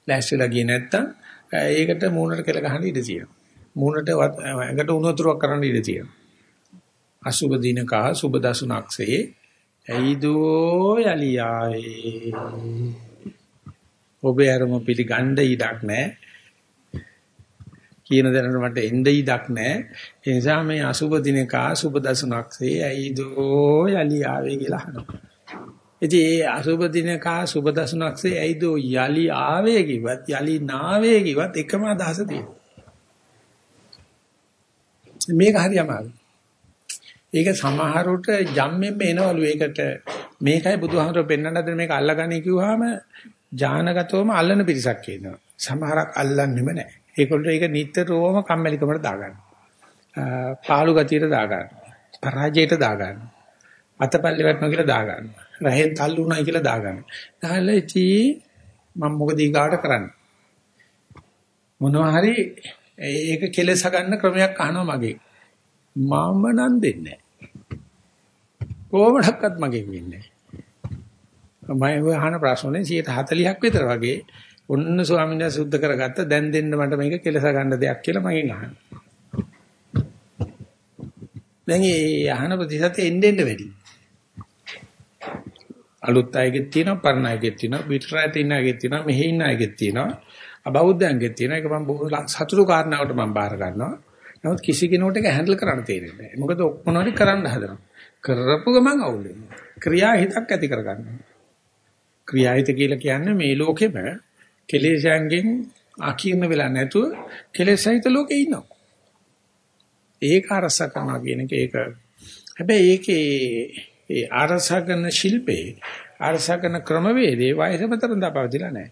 ලෑස්තිලා ගියේ නැත්තම් ඒකට මූණට කෙල ගහන්න ඉඩ තියෙනවා. මූණට ඇඟට උණු වතුරක් කරන්න ඉඩ තියෙනවා. අසුබ දිනකා සුබ දසුණක්සේ ඇයිදෝ යලියාවේ ඔබේ අරම පිළිගන්න ඉඩක් නැහැ. කියන දැනට මට එන්න ඉඩක් නැහැ. ඒ නිසා මේ අසුබ දිනකා සුබ දසුණක්සේ ඇයිදෝ යලියාවේ කියලා අහනවා. ඉතින් ඒ අසුබ දිනකා සුබ දසුණක්සේ ඇයිදෝ යලි ආවේ කිව්වත් යලි නාවේ කිව්වත් එකම අදහස තියෙනවා. මේක හරි අමාරුයි. ඒක සමහරුට ජම්මෙන් එනවලු ඒකට මේකයි බුදුහාමර පෙන්වන්නද මේක අල්ලගන්නේ කිව්වහම ඥානගතවම අල්ලන පිරිසක් ඉන්නවා. සමහරක් අල්ලන්නෙම නැහැ. ඒගොල්ලෝ ඒක නිතරම කම්මැලිකමට දාගන්න. පාළු ගතියට දාගන්න. පරාජයට දාගන්න. අතපල්ලේ වැටෙනවා කියලා දාගන්න. රහෙන් තල්ලු වුණා කියලා දාගන්න. දාලා ඉති මම මොකද ඊගාට කරන්නේ? මොනවා හරි ඒක කෙලස ගන්න ක්‍රමයක් අහනවා මගේ. මම නම් දෙන්නේ කොහොමඩක්වත් මගෙන් වෙන්නේ නැහැ. මම අහන ප්‍රශ්නේ 140ක් විතර වගේ ඔන්න ස්වාමීන් වහන්සේ සුද්ධ කරගත්ත දැන් දෙන්න මට මේක කෙලස ගන්න දෙයක් කියලා මගෙන් අහනවා. දැන් ඒ අහන ප්‍රතිශතය එන්න එන්න වැඩි. අලුත් අයගෙත් තියෙනවා පරණ අයගෙත් තියෙනවා පිටරට ඉන්න අයගෙත් තියෙනවා මෙහි ඉන්න අයගෙත් තියෙනවා අබෞද්ධයන්ගෙත් තියෙනවා ඒක මම බොහෝ සතුටු කාරණාවට මම බාර ගන්නවා. නමුත් කිසි කෙනෙකුට ඒක හැන්ඩල් කරන්න තේරෙන්නේ නැහැ. මොකද ඔක්කොම හරි කරන්න හදනවා. කරපු ගමන් අවුල් වෙනවා. ක්‍රියා හිතක් ඇති කරගන්නවා. ක්‍රියාහිත කියලා කියන්නේ මේ ලෝකෙම කෙලෙසයන්ගෙන් අකීර්ණ වෙලා නැතුව කෙලෙසයිත ලෝකේ ඉන්නවා. ඒක අරස කරනවා කියන එක ඒක. හැබැයි ඒකේ ඒ අරස කරන ශිල්පේ අරස කරන ක්‍රමවේදේ වයසම තරම් දාපවතිලා නැහැ.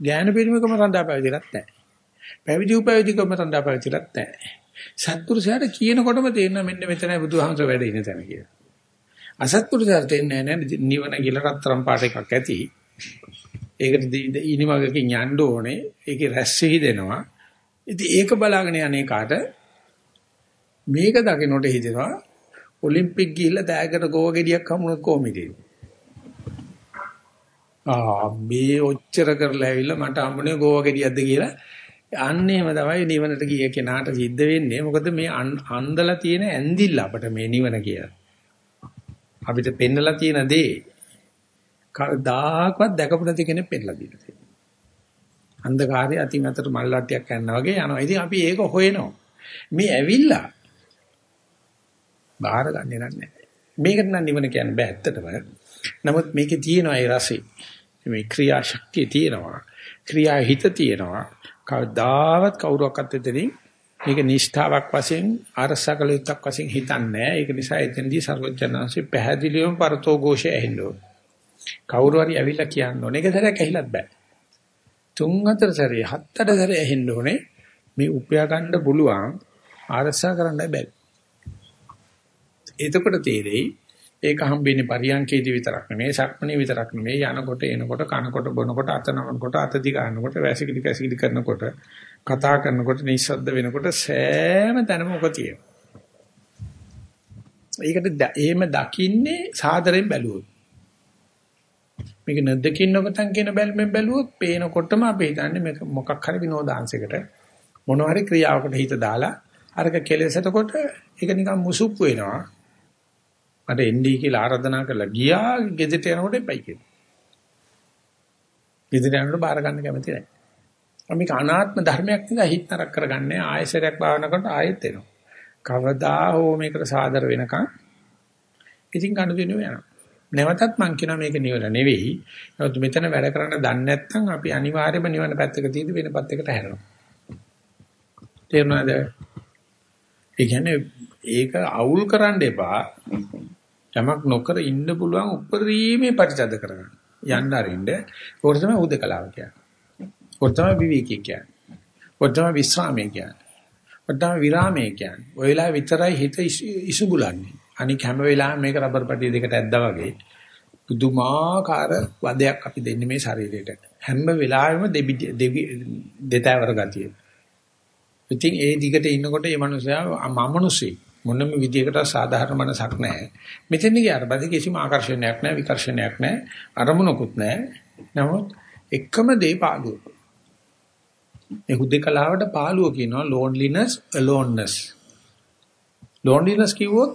ඥාන පිරිමකම සඳහා පැවිදිලත් නැහැ. පැවිදි උපවිදිකම සඳහා පැවිදිලත් නැහැ. සත්පුරුෂයාට කියනකොටම තේරෙනවා මෙන්න මෙතනයි බුදුහාමර වැඩ ඉන්න තැන කියලා. අසත්පුරුෂයාට තේරෙන්නේ නැහැ නිවන කියලා රත්තරන් පාට එකක් ඇති. ඒකට ඉනිමගකින් යන්න ඕනේ. ඒකේ රැස්සෙහි දෙනවා. ඉතින් ඒක බලාගෙන යන්නේ කාට මේක දකින්නට හිතෙනවා ඔලිම්පික් ගිහිල්ලා දෑයකට ගෝව ගෙඩියක් හමුනොත් කොහොමද ආ මේ ඔච්චර කරලා ඇවිල්ලා මට හම්බුනේ ගෝව ගෙඩියක්ද කියලා. අන්න එහෙම තමයි නිවනට ගිය කෙනාට සිද්ධ වෙන්නේ. මොකද මේ අන්දලා තියෙන ඇඳිල්ල අපිට මේ නිවන කියලා. අපිට පෙන්නලා තියෙන දේ කවදාකවත් දැකපු නැති කෙනෙක් පෙන්නලා දීලා තියෙනවා. අන්ධකාරයේ අතින් අතට මල් ලට්ටියක් යනවා වගේ යනවා. ඉතින් අපි ඒක හොයනවා. මේ ඇවිල්ලා බාහිර ගන්නේ නැහැ. මේකට නම් නිවන කියන්න බෑ ඇත්තටම. නමුත් මේකේ තියෙනවා ඒ රසෙ මේ ක්‍රියාශක්තිය තියෙනවා. ක්‍රියා හිත තියෙනවා. කවදාවත් කවුරක්වත් එතනින් මේක නිෂ්ඨාවක් වශයෙන් අරසකල යුක්තක් වශයෙන් හිතන්නේ ඒක නිසා එතෙන්දී සර්වඥාන්සේ පැහැදිලිවම පරතෝ ഘോഷය ඇහෙන්න ඕන. කවුරු හරි ඇවිල්ලා කියන්න ඕනේ. ඒක සැරයක් ඇහිලත් බෑ. තුන් හතර සැරේ හත් අට සැරේ ඇහෙන්න ඕනේ. මේ උපයා ගන්න පුළුවන් ආරසා කරන්න බෑ එතකොට තේරෙයි ඒක හම්බෙන්නේ පරියන්කේදී විතරක් නෙමෙයි සක්මණේ විතරක් නෙමෙයි යනකොට එනකොට කනකොට බොනකොට අත නමනකොට අත දිග ගන්නකොට වැසිකිලි කැසිකිලි කරනකොට කතා කරනකොට නිස්සද්ද වෙනකොට සෑම තැනම ඔක තියෙනවා. ඒකට එහෙම දකින්නේ සාදරෙන් බැලුවොත්. මේක නැද්දකින් ඔබතන් කියන බැල්මෙන් බැලුවොත් පේනකොටම අපි හිතන්නේ මේක මොකක් හරි විනෝදාංශයකට මොන හරි ක්‍රියාවකට හිත දාලා අරක කෙලෙසතකොට ඒක නිකන් මුසුප්පු වෙනවා. මට එන්නේ කියලා ආරාධනා කරලා ගියා ගෙදරට යනකොට එපයි කියලා. ගෙදර යනකොට බාර ගන්න කැමති නැහැ. මේක අනාත්ම ධර්මයක් නිසා හිත නරක කරගන්නේ ආයසරයක් භාවනා කරනකොට ආයෙත් එනවා. කවදා හෝ මේකට සාදර වෙනකන් ඉතින් ගන්න දෙනව යනවා. නැවතත් මං කියනවා මේක නිවන නෙවෙයි. නමුත් මෙතන වැඩ කරන්න දන්නේ නැත්නම් අපි අනිවාර්යයෙන්ම නිවන පැත්තක තියදී වෙන පැත්තකට හැරෙනවා. තේරුණාද? ඒ කියන්නේ ඒක අවුල් කරන්න එපා. යමක් නොකර ඉන්න පුළුවන් උපරිමේ පරිචද කරගන්න. යන්න අරින්න. ඕක තමයි උදකලාව කියන්නේ. ඕක තමයි විවේකී කියන්නේ. ඕක තමයි විස්රාමයේ කියන්නේ. ඕක තමයි විරාමයේ කියන්නේ. ඔය වෙලාව විතරයි හිත ඉසුගුලන්නේ. අනික හැම වෙලාවෙම මේක රබර් පටිය දෙකට ඇද්දා වගේ පුදුමාකාර වදයක් අපි දෙන්නේ මේ ශරීරයට. හැම වෙලාවෙම දෙවි දෙතෑවර ගතිය. ඉතින් ඒ දිගට ඉන්නකොට මේ මනුස්සයා මමනුසෙක් මොනම විදියකට සාධාරණ මනසක් නැහැ. මෙතෙන් ගියාට පස්සේ කිසිම ආකර්ෂණයක් නැහැ, විකර්ෂණයක් නැහැ, අරමුණකුත් නැහැ. නමුත් එකම දේ පාළුව. ඒ හුදේකලාවට පාළුව කියනවා loneliness, aloneness. loneliness කිව්වොත්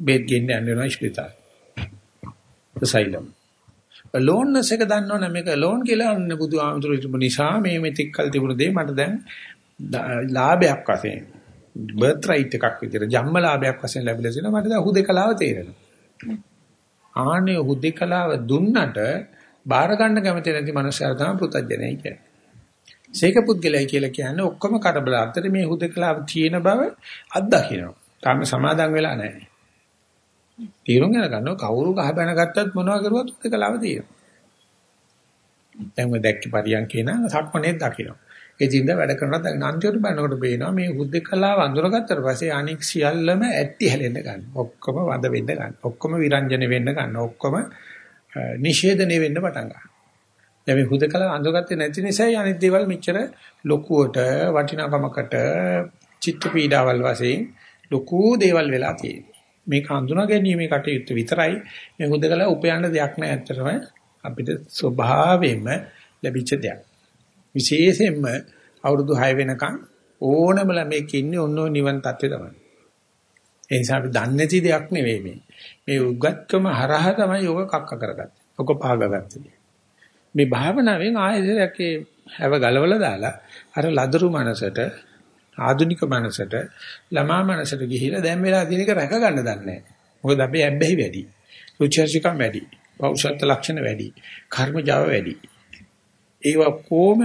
බෙඩ් ගෙන්න යන්න වෙනවා ඉස්පිතාල. asylum. aloneness එක දන්නවනේ මේක alone කියලා අන්න බුදු ආමතුරු නිසා මේ මෙතික් කල් තිබුණ දේ මට දැන් ලාභයක් වශයෙන් බර්ත් රයිට් එකක් විදිහට ජම්ම ලාභයක් වශයෙන් ලැබිලා තියෙනවා මට දැන් හුදේකලාව තේරෙනවා. ආනේ හුදේකලාව දුන්නට බාර ගන්න කැමති නැති මනුස්සයර තමයි පෘථජ්ජනයි කියන්නේ. සීක පුද්ගලයි කියලා කියන්නේ ඔක්කොම කරබල අතර මේ හුදේකලාව තියෙන බව අත්දකින්නවා. තාම සමාදම් වෙලා නැහැ. තීරුම් ගන්න කවුරු ගහ බැන ගත්තත් මොනවා කරුවත් හුදේකලාව තියෙනවා. දැන් ඔය දැක්ක පරියන්කේ නම් සක්මනේ දකින්න. ඒ දින්ද වැඩ කරනත් අන්තිමට බලනකොට පේනවා මේ හුදෙකලාව අඳුරගත්තට පස්සේ අනික් සියල්ලම ඇටි හැලෙන්න ගන්න. ඔක්කොම වද වෙන්න ගන්න. ඔක්කොම විරංජන වෙන්න ගන්න. ඔක්කොම නිෂේධනය වෙන්න පටන් ගන්නවා. දැන් මේ හුදෙකලාව අඳුරගත්තේ නැති නිසායි අනිත් දේවල් මෙච්චර ලොකුවට වටිනාකමකට චිත්ත පීඩාවල් වශයෙන් ලොකු දේවල් වෙලා තියෙන්නේ. මේක හඳුනා ගැනීමේ කටයුත්ත විතරයි මේ හුදෙකලාව උපයන්න දෙයක් නෑ ඇත්තටම අපිට ස්වභාවයෙන්ම ලැබිච්ච දෙයක්. විශේෂයෙන්ම අවුරුදු 6 වෙනකන් ඕනම ළමෙක් ඉන්නේ ඔන්න ඔය නිවන් තත්ත්වේ තමයි. ඒ නිසා අපි දන්නේ නැති දෙයක් නෙවෙයි මේ. මේ උගත්කම හරහා තමයි යෝග කක්ක කරගත්තේ. ඔක පාගගත්තේ. මේ භාවනාවෙන් ආයෙසරයක් හැව ගලවලා දාලා අර ලදරු මනසට ආධුනික මනසට ළමා මනසට ගිහිලා දැන් වෙලා තියෙන එක රැක ගන්න දන්නේ නැහැ. මොකද අපි ඇබ්බැහි වැඩි. රුචර්ජිකම් වැඩි. පෞෂත්ව ලක්ෂණ වැඩි. කර්මජාව වැඩි. ඒවා කොම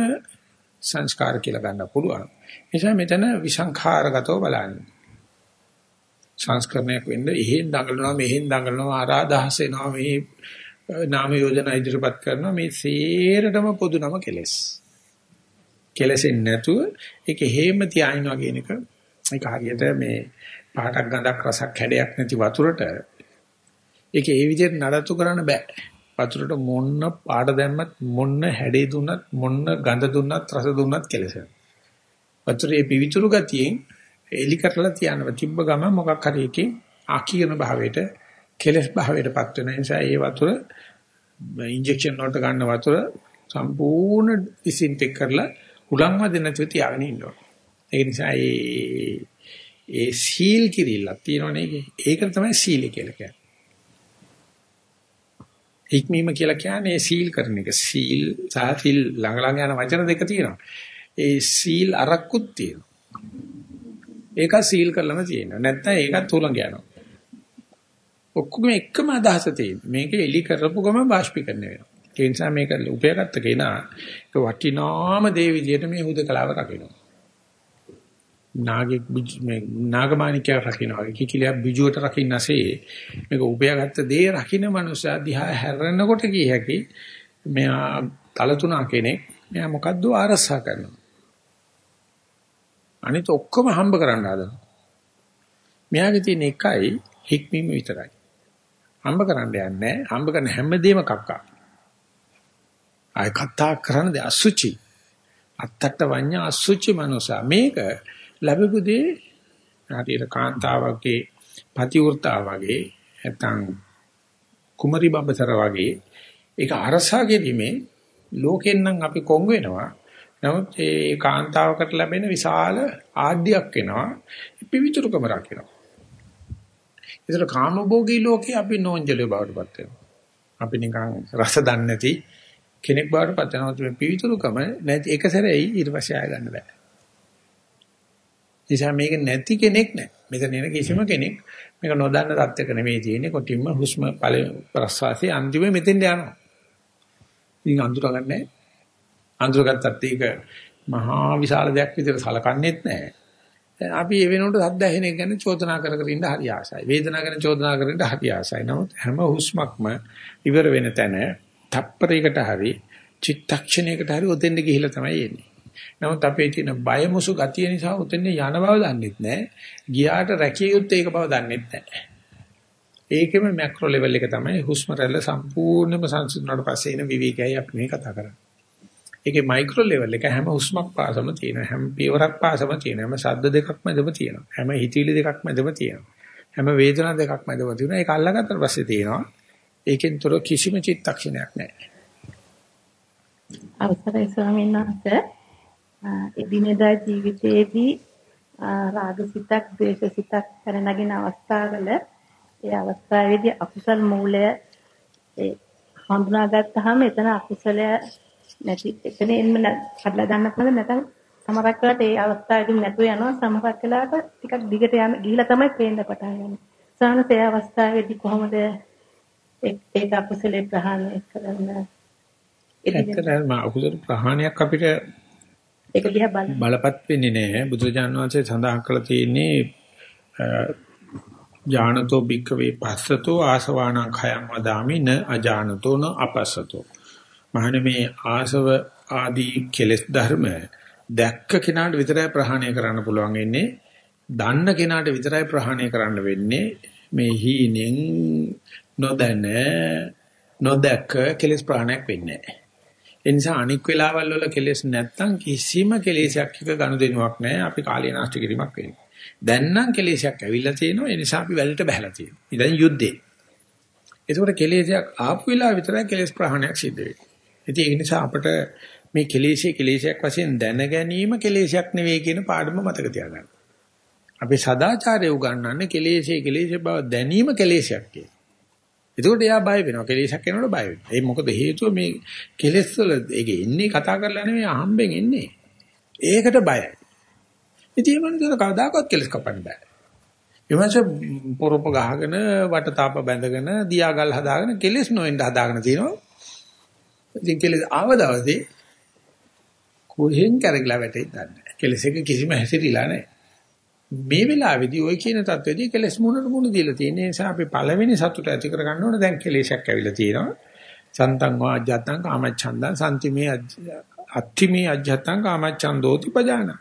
සංස්කාර කියලා ගන්න පුළුවන්. නිසා මෙතන විසංඛාරගතව බලන්න. සංස්කරණයක් වෙන්න එහෙන් දඟලනවා මෙහෙන් දඟලනවා ආරාදහස එනවා මේ නාම යෝජනා ඉදිරිපත් කරනවා මේ සේරටම පොදු නම කෙලස්. කෙලසෙන්නේ නැතුව ඒක හේම තියාිනවා කියන එක ඒක හරියට මේ පාටක් ගඳක් රසක් හැඩයක් නැති වතුරට ඒක ඒ විදිහට නඩත්තු කරන්න බෑ. වතුරට මොන්න පාට දැම්මත් මොන්න හැඩේ දුන්නත් මොන්න ගඳ දුන්නත් රස දුන්නත් කෙලසෙන. වතුරේ පිවිතුරු ගතියෙන් එලි කරලා තියනවා. තිබ්බ ගම මොකක් හරි එකකින් ආකීර්ණ භාවයට කෙලස් භාවයටපත් වෙන නිසා ඒ වතුර ඉන්ජෙක්ෂන් වලට ගන්න වතුර සම්පූර්ණ ඩිසින්ටෙක් කරලා උලන් වදින නැතුව තියාගෙන ඉන්නවා. ඒ නිසා ඒ ඒ සීල් කිරිල්ලක් තියෙනවනේ ඒක තමයි සීල කියලා කියන්නේ. හික්මීම කියලා කියන්නේ සීල් කරන එක. සීල් සහ සිල් ළඟ ළඟ යන වචන දෙක තියෙනවා. ඒ සීල් අරක්කුත් තියෙනවා. ඒක සීල් කරලම තියෙනවා. නැත්නම් ඒකත් තුලඟ යනවා. ඔක්කොම එකම අදහස තියෙනවා. මේක එලි කරපු ගම වාෂ්පීකරණය වෙනවා. ඒ නිසා මේක උපයාගත්ත කෙනා ඒක වටිනාම දේ විදිහට මේ හුදකලාව රකිනවා. නාගෙක් මේ නාගමාණිකය රකින්නවා කිකිලිය බිජුවට රකින්නසේ මේක උපයාගත්ත දේ රකින්න මනුස්සයා දිහා හැරෙනකොට කිය හැකි මෙයා තලතුණා කෙනෙක් මෙයා මොකද්ද ආරසා කරනවා. අනිත ඔක්කොම හම්බ කරන්න හදනවා. මෙයාගේ තියෙන එකයි හික්මීම විතරයි. හම්බ කරන්න යන්නේ හම්බ කරන හැමදේම කක්කා. ආය කතා කරන්නේ අසුචි. අත්තට වඤ්ඤා අසුචි මනුසා මේක ලැබුදේ හරියට කාන්තාවගේ පතිවෘතා වගේ නැත්නම් කුමරි බඹසර වගේ ඒක අරසා ගැනීමේ ලෝකෙන් නම් අපි කොංග වෙනවා. නමුත් ඒ කාන්තාවකට ලැබෙන විශාල ආඩ්‍යයක් වෙනවා පිවිතුරුකම රකිනවා ඒතර කාමභෝගී ලෝකේ අපි නෝන්ජලේ බවටපත් වෙනවා. අපි නිකන් රස දන්නේ නැති කෙනෙක් බවටපත් වෙනවා. පිවිතුරුකම නැති එක සැරේයි ඊට පස්සේ ආය ගන්න බෑ. නිසා මේක නැති කෙනෙක් නැහැ. මෙතන එන කිසිම කෙනෙක් මේක නොදන්න තත්ත්වයක නෙමෙයි තියෙන්නේ. කොටින්ම හුස්ම ඵල ප්‍රස්වාසයේ අන්තිමේ මෙතෙන්ට යනවා. ඉතින් අපි ඒ වෙනකොට සද්ද ඇහෙන එක ගැන චෝදනා කර කර ඉන්න හරි ආසයි. වේදනාව ගැන චෝදනා කර ඉන්න හරි ආසයි. නමුත් හැම හුස්මක්ම ඉවර වෙන තැන තප්පරයකට හරි චිත්තක්ෂණයකට හරි ඔතෙන්ද ගිහිලා තමයි එන්නේ. නමුත් අපේ තියෙන බය මුසු ගතිය නිසා ඔතෙන් යන බව දන්නෙත් නැහැ. ගියාට රැකිය යුත්තේ ඒක බව දන්නෙත් නැහැ. ඒකෙම මැක්‍රෝ ලෙවල් එක තමයි හුස්ම රැල්ල සම්පූර්ණයෙන්ම සංසිඳුණාට පස්සේ එන විවේකයයි අපි මේ කතා කරන්නේ. ඒකේ මයික්‍රෝ ලෙවල් එක හැම හුස්මක් පාසම තියෙනවා. හැම පියවරක් පාසම තියෙනවා. හැම ශබ්ද දෙකක් මැදම තියෙනවා. හැම හිතවිලි දෙකක් මැදම තියෙනවා. හැම වේදනා දෙකක් මැදම තියෙනවා. ඒක අල්ලගත්තට පස්සේ තියෙනවා. ඒකෙන් තොර කිසිම චිත්තක්ෂණයක් නැහැ. අවසරයි ස්වාමීන් වහන්සේ එදිනෙදා ජීවිතයේදී රාගසිතක්, ද්වේෂසිතක් පැන නගින අවස්ථාවල ඒ අවස්ථාවේදී අකුසල් මූලය ඒ හඳුනාගත්තාම එතන අකුසලය නැති. එතන එන්න කඩලා ගන්න පුළුවන් නැත්නම් සමහරක් වෙලාවට ඒ අවස්ථාවේදී නැතුව යනවා. සමහරක් වෙලාවට ටිකක් දිගට යන ගිහිලා තමයි පේන්න පටන් ගන්නේ. සානස ඒ අවස්ථාවේදී කොහොමද ඒක අකුසලේ ප්‍රහාණය කරන්න? ඇත්තටම අකුසල ප්‍රහාණයක් අපිට ඒක දිහා බලන්න බලපත් වෙන්නේ නැහැ. බුදුරජාණන් වහන්සේ සඳහන් කරලා තියෙන්නේ ඥානතෝ භික්කවේ පස්සතෝ ආසවාණං khයං වදාමි න අජානතෝ න අපස්සතෝ. මහණ මේ ආසව ආදී කෙලෙස් ධර්ම දැක්ක කෙනාට විතරයි ප්‍රහාණය කරන්න පුළුවන් වෙන්නේ. දන්න කෙනාට විතරයි ප්‍රහාණය කරන්න වෙන්නේ. මේ හීනෙන් නොදැන නොදැක කෙලෙස් ප්‍රහාණයක් වෙන්නේ නැහැ. ඒ නිසා අනික් වෙලාවල් වල කෙලෙස් නැත්තම් කිසිම කෙලෙසයක් එක ගනුදෙනුවක් නැහැ. අපි කාලය නාස්ති කිරීමක් වෙන්නේ. දැන් නම් කෙලෙසයක් ඇවිල්ලා තියෙනවා. ඒ නිසා අපි වැලට බහැලා තියෙනවා. ඉතින් යුද්ධේ. ඒකෝට කෙලෙසයක් ආපු වෙලාව විතරයි කෙලෙස් ප්‍රහාණයක් සිද්ධ වෙන්නේ. ඉතින් ඒ නිසා අපිට මේ කෙලෙසේ කෙලෙසයක් වශයෙන් දැන ගැනීම කෙලෙසයක් නෙවෙයි කියන පාඩම මතක තියාගන්න. අපි සදාචාරය උගන්වන්නේ කෙලෙසේ කෙලෙසේ බව දැනීම කෙලෙසයක් කියලා. එතකොට එයා බය වෙනවා. කෙලෙසක් වෙනකොට බය වෙනවා. ඒ මොකද හේතුව මේ කෙලෙස් වල ඒක එන්නේ කතා කරලා නෙවෙයි අහම්බෙන් එන්නේ. ඒකට බයයි. ඉතින් මේ මනුස්සයර කවදාකවත් කෙලස් කපන්න බෑ. එමන්ස පොරොප ගහගෙන වටතාප බැඳගෙන දියාගල් හදාගෙන කෙලස් නොවෙන්න හදාගෙන තිනවා. ඉතින් කෙලස් ආව දවසේ කොහෙන් කරගලා වැටෙයිද දන්නේ නැහැ. කෙලස් එක කිසිම හැසිරීලා නැහැ. මේ වෙලාවේදී ওই කියන தത്വෙදී කෙලස් මුණට මුණ දීලා තියෙන නිසා අපි පළවෙනි සතුට ඇති කරගන්න ඕන දැන් කෙලෙසක් ඇවිල්ලා තියෙනවා. සන්තං වාජ්ජත්තං කාමච්ඡන්දං සම්තිමේ අත්තිමේ අජ්ජත්තං කාමච්ඡන්දෝති පජාන.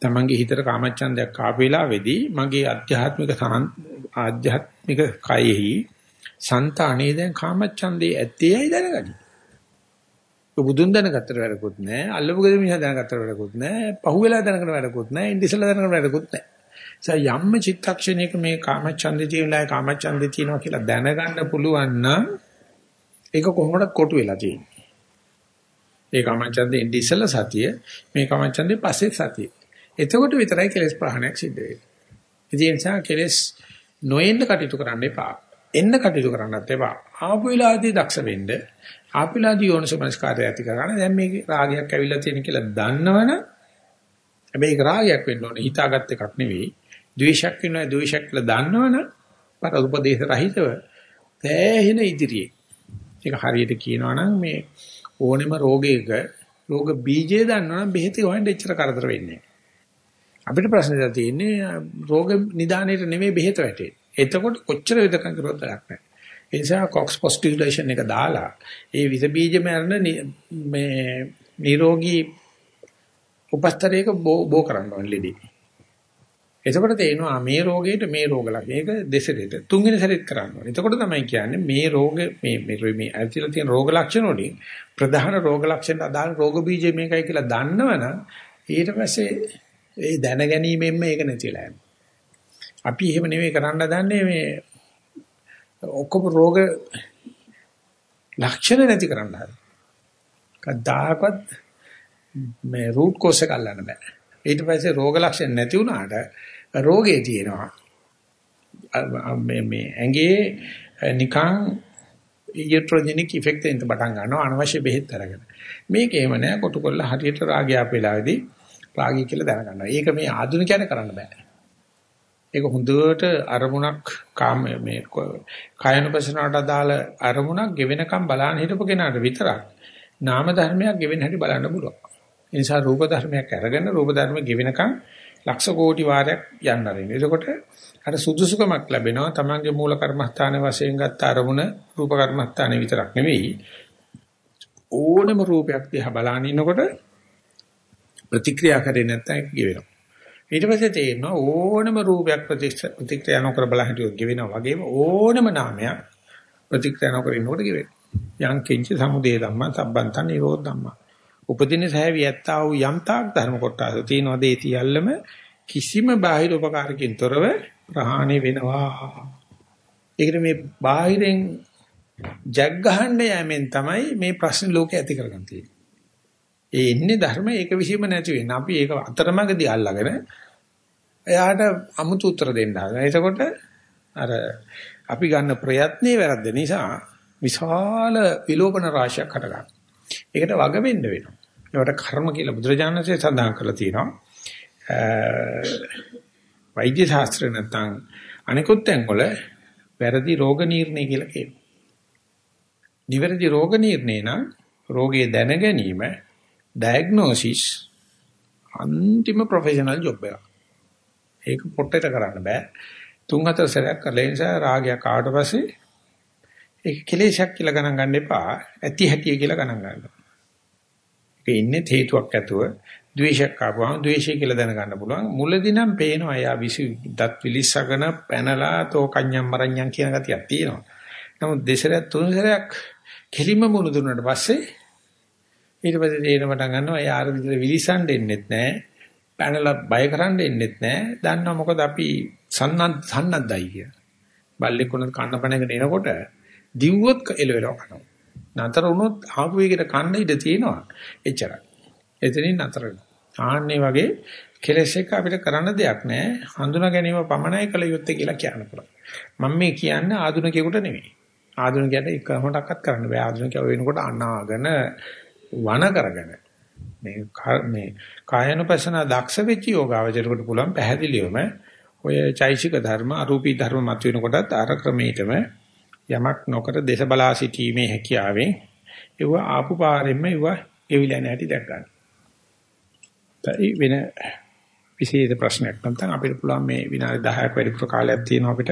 තමන්ගේ හිතට කාමච්ඡන්දයක් ආපු වෙලාවේදී මගේ අධ්‍යාත්මික ආධ්‍යාත්මික කයෙහි සන්තානේ දැන් කාමච්ඡන්දේ ඇත්තේයි දැනගනි. බුදුන් දැනගත්තට වැඩකුත් නැහැ. අල්ලපු ගෙදර මිනිහා දැනගත්තට වැඩකුත් නැහැ. පහුවෙලා දැනගන්න වැඩකුත් නැහැ. ඉන්දිසලා දැනගන්න වැඩකුත් නැහැ. ඒ යම්ම චිත්තක්ෂණයක මේ කාමච්ඡන්දේ තියෙනවා කාමච්ඡන්දේ තියෙනවා කියලා දැනගන්න පුළුවන් නම් ඒක කොහොමද කොටු වෙලා තියෙන්නේ. ඒ කාමච්ඡන්දේ ඉන්දිසලා සතිය මේ කාමච්ඡන්දේ පස්සේ සතිය. එතකොට විතරයි කෙලෙස් ප්‍රහාණයක් සිද්ධ වෙන්නේ. ඒ නිසා කෙලෙස් නොඑන්න කටයුතු කරන්න එපා. එන්න කටයුතු කරන්නත් එපා. ආපු වෙලාවේදී දක්ෂ වෙන්න. ආපු වෙලාවේදී යෝනිසමනස්කාරය ඇති කරගන්න. දැන් මේ රාගයක් ඇවිල්ලා තියෙන කියලා දන්නවනම් හැබැයි ඒක රාගයක් වෙන්න ඕනේ. හිතාගත් එකක් නෙවෙයි. ද්වේෂයක් වෙනවා ද්වේෂයක් කියලා දන්නවනම් පර උපදේශ රහිතව තෑහෙන ඉදිරියේ. ඒක හරියට කියනවා නම් මේ ඕනෙම රෝගයක රෝග බීජය දන්නවනම් බෙහෙත හොයන්න එච්චර කරදර වෙන්නේ නැහැ. අපිට ප්‍රශ්නේ තියෙන්නේ රෝග නිදානයේට නෙමෙයි බෙහෙත වැටෙන්නේ. එතකොට කොච්චර වෙදකම් කරුවත් වැඩක් නැහැ. ඒ නිසා කොක්ස් පොස්ටියුලේෂන් එක දාලා ඒ විස බීජ මරණ මේ නිරෝගී උපස්තරයක බෝ කරන්න ඕනේ ලෙඩේ. එතකොට තේනවා මේ රෝගයට මේ රෝග ලක්ෂණ. ඒක දෙසරේට තුන්වෙනි සැරේත් කරන්න ඕනේ. එතකොට තමයි කියන්නේ මේ රෝග මේ මේ මේ ඇතිලා තියෙන රෝග ලක්ෂණ වලින් ප්‍රධාන රෝග ලක්ෂණ අදාළ රෝග බීජය මේකයි කියලා දන්නවනම් ඊට පස්සේ ඒ දැන ගැනීමෙන්ම ඒක නැතිලා යනවා. අපි එහෙම නෙවෙයි කරන්න දන්නේ මේ ඔක්කොම රෝග ලක්ෂණ නැති කරන්න හදන. කද්දාකවත් මේ රූට් කෝස් එක අල්ලන්න බෑ. ඊට පස්සේ රෝග ලක්ෂණ නැති වුණාට රෝගේ තියෙනවා. මේ මේ ඇඟේ නිකන් ඊට්‍රොජෙනික් ඉෆෙක්ට් එකෙන් පටන් ගන්නවා අනවශ්‍ය බෙහෙත් අරගෙන. මේක එහෙම නෑ කොටු කරලා හරියට රාගය අප වෙලාවේදී රාගය කියලා දැනගන්නවා. ඒක මේ ආධුනිකයන් කරන්න බෑ. ඒක හොඳට අරමුණක් කාම මේ කායනුපසනාවට අදාළ අරමුණක් ගෙවෙනකම් බලන්න හිටපු කෙනාට විතරක් නාම ධර්මයක් ගෙවෙන හැටි බලන්න පුළුවන්. ඒ නිසා රූප ධර්මයක් අරගෙන රූප ධර්ම ගෙවෙනකම් ලක්ෂ කෝටි වාරයක් යන්න ආරින්න. එතකොට අර සුදුසුකමක් ලැබෙනවා තමන්ගේ මූල කර්මස්ථාන වශයෙන් ගත්ත අරමුණ රූප කර්මස්ථානේ විතරක් නෙවෙයි ඕනම රූපයක් දිහා බලන ඉන්නකොට ප්‍රතික්‍රියා කරේ නැත්නම් ඒක ගෙවෙනවා. ඊට පස්සේ තේරෙනවා ඕනම රූපයක් ප්‍රතික්‍රියා නොකර බල හිටියොත් ගෙවෙනවා වගේම ඕනම නාමයක් ප්‍රතික්‍රියා නොකර ඉන්නකොට ගෙවෙනවා. යං කිංච සමුදේ ධම්මා සම්බන්ත නිරෝධ ධම්මා. උපදින සෑවි ඇත්තා වූ යම් තාක් ධර්ම කොටස තියෙනවාද ඒ සියල්ලම කිසිම බාහිර උපකාරකින් තොරව ප්‍රහාණය වෙනවා. ඒකට මේ බාහිරෙන් ජග් ගහන්න යෑමෙන් තමයි මේ ප්‍රශ්න ලෝකේ ඇති කරගන්න තියෙන්නේ. ඒ ඉන්නේ ධර්ම ඒක විසීම නැති වෙන. අපි ඒක අතරමඟදී අල්ලගෙන එයාට අමුතු උත්තර දෙන්න හදනවා. එතකොට අර අපි ගන්න ප්‍රයත්නේ වැරද්ද නිසා විශාල විලෝපන රාශියක් හටගන්නවා. ඒකට වග වෙන්න වෙනවා. ඒකට කර්ම කියලා බුදුරජාණන්සේ සඳහන් කරලා තියෙනවා. වෛද්‍ය ශාස්ත්‍රය නැත්නම් අනිකුත් තැන්වල වැරදි රෝග නිర్ణය කියලා කියනවා. නිවැරදි රෝග නිర్ణය නම් රෝගය දැන ගැනීම ඩයග්නොසිස් අන්තිම ප්‍රොෆෙෂනල් ජොබ් එක. ඒක පොට්ටේට කරන්න බෑ. තුන් හතර සැරයක් කරලා ඒ නිසා රාගයක් ආවට පස්සේ ඒක කෙලෙසක් කියලා ගණන් ගන්න එපා. ඇති හැටි කියලා ගණන් ගන්න. ඒක ඉන්නේ හේතුවක් ඇතුව ද්වේෂයක් ආවම ද්වේෂය කියලා දැනගන්න පුළුවන්. මුලදී නම් පේනවා යා විසි දත් විලිස්සගෙන පැනලා තෝකඤ්ඤම් මරඤ්ඤම් කියන ගතියක් තියෙනවා. නමුත් දෙසරයක් තුන්සරයක් කෙලිම මුණු දුන්නාට පස්සේ ඊට පස්සේ තේරෙන පටන් ගන්නවා එයා අර විදිහට විලිසන් දෙන්නෙත් නැහැ. පැනලා බය කරන්න දෙන්නෙත් නැහැ. දන්නවා මොකද අපි සන්නත් සන්නද්දයි කිය. බල්ලෙක් උනත් කන්න පණගෙන එනකොට දිව්වොත් එලවෙලව කනවා. නතර වුණොත් ආපු එකට කන්න ඉඩ තියෙනවා. එච්චරයි. එතනින් නතර වෙනවා. ආන්නේ වගේ කෙලෙස් එක අපිට කරන්න දෙයක් නැහැ. හඳුනා ගැනීම පමණයි කළ යුත්තේ කියලා කියන්න පුළුවන්. මම මේ කියන්නේ ආධුනිකයෙකුට නෙවෙයි. ආධුනිකයට එක කොහොමඩක්වත් කරන්න බෑ. ආධුනිකයව වෙනකොට අනාගෙන වන කරගෙන මේ මේ කායනුපසන දක්ෂ වෙච්ච යෝගාවචරයට පුළුවන් පැහැදිලිවම ඔය චෛසික ධර්ම අරූපී ධර්ම මත වෙනකොටත් අර ක්‍රමයටම යමක් නොකර දේශ බලා සිටීමේ හැකියාවෙන් ඒව ආපු පාරෙන්ම ඒව එවිලා නැටි දැක් ගන්න. ඒ වෙන විශේෂ ප්‍රශ්නයක් නැත්නම් අපිට පුළුවන් මේ විනාඩි 10ක් වැඩිපුර කාලයක් තියෙනවා අපිට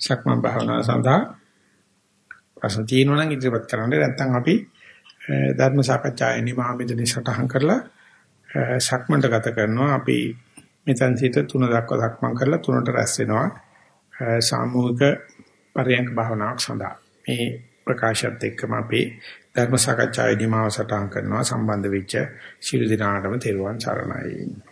සක්මන් භාවනාව සඳහා ප්‍රශ්න තියෙනවා නම් ඉදිරිපත් කරන්න නැත්නම් අපි ධර්ම සාකච්ඡාවේ නිමාමෙදනි සටහන් කරලා සක්මන්ට ගත කරනවා. අපි මෙතන සිට තුන දක්වා සක්මන් කරලා තුනට රැස් වෙනවා. සාමූහික පරයන්ක භාවනාවක් සඳහා. මේ ප්‍රකාශයත් එක්කම අපි ධර්ම සාකච්ඡාවේ නිමාව සටහන් කරනවා. සම්බන්ධ වෙච්ච ශිරු දිනාටම තෙරුවන් සරණයි.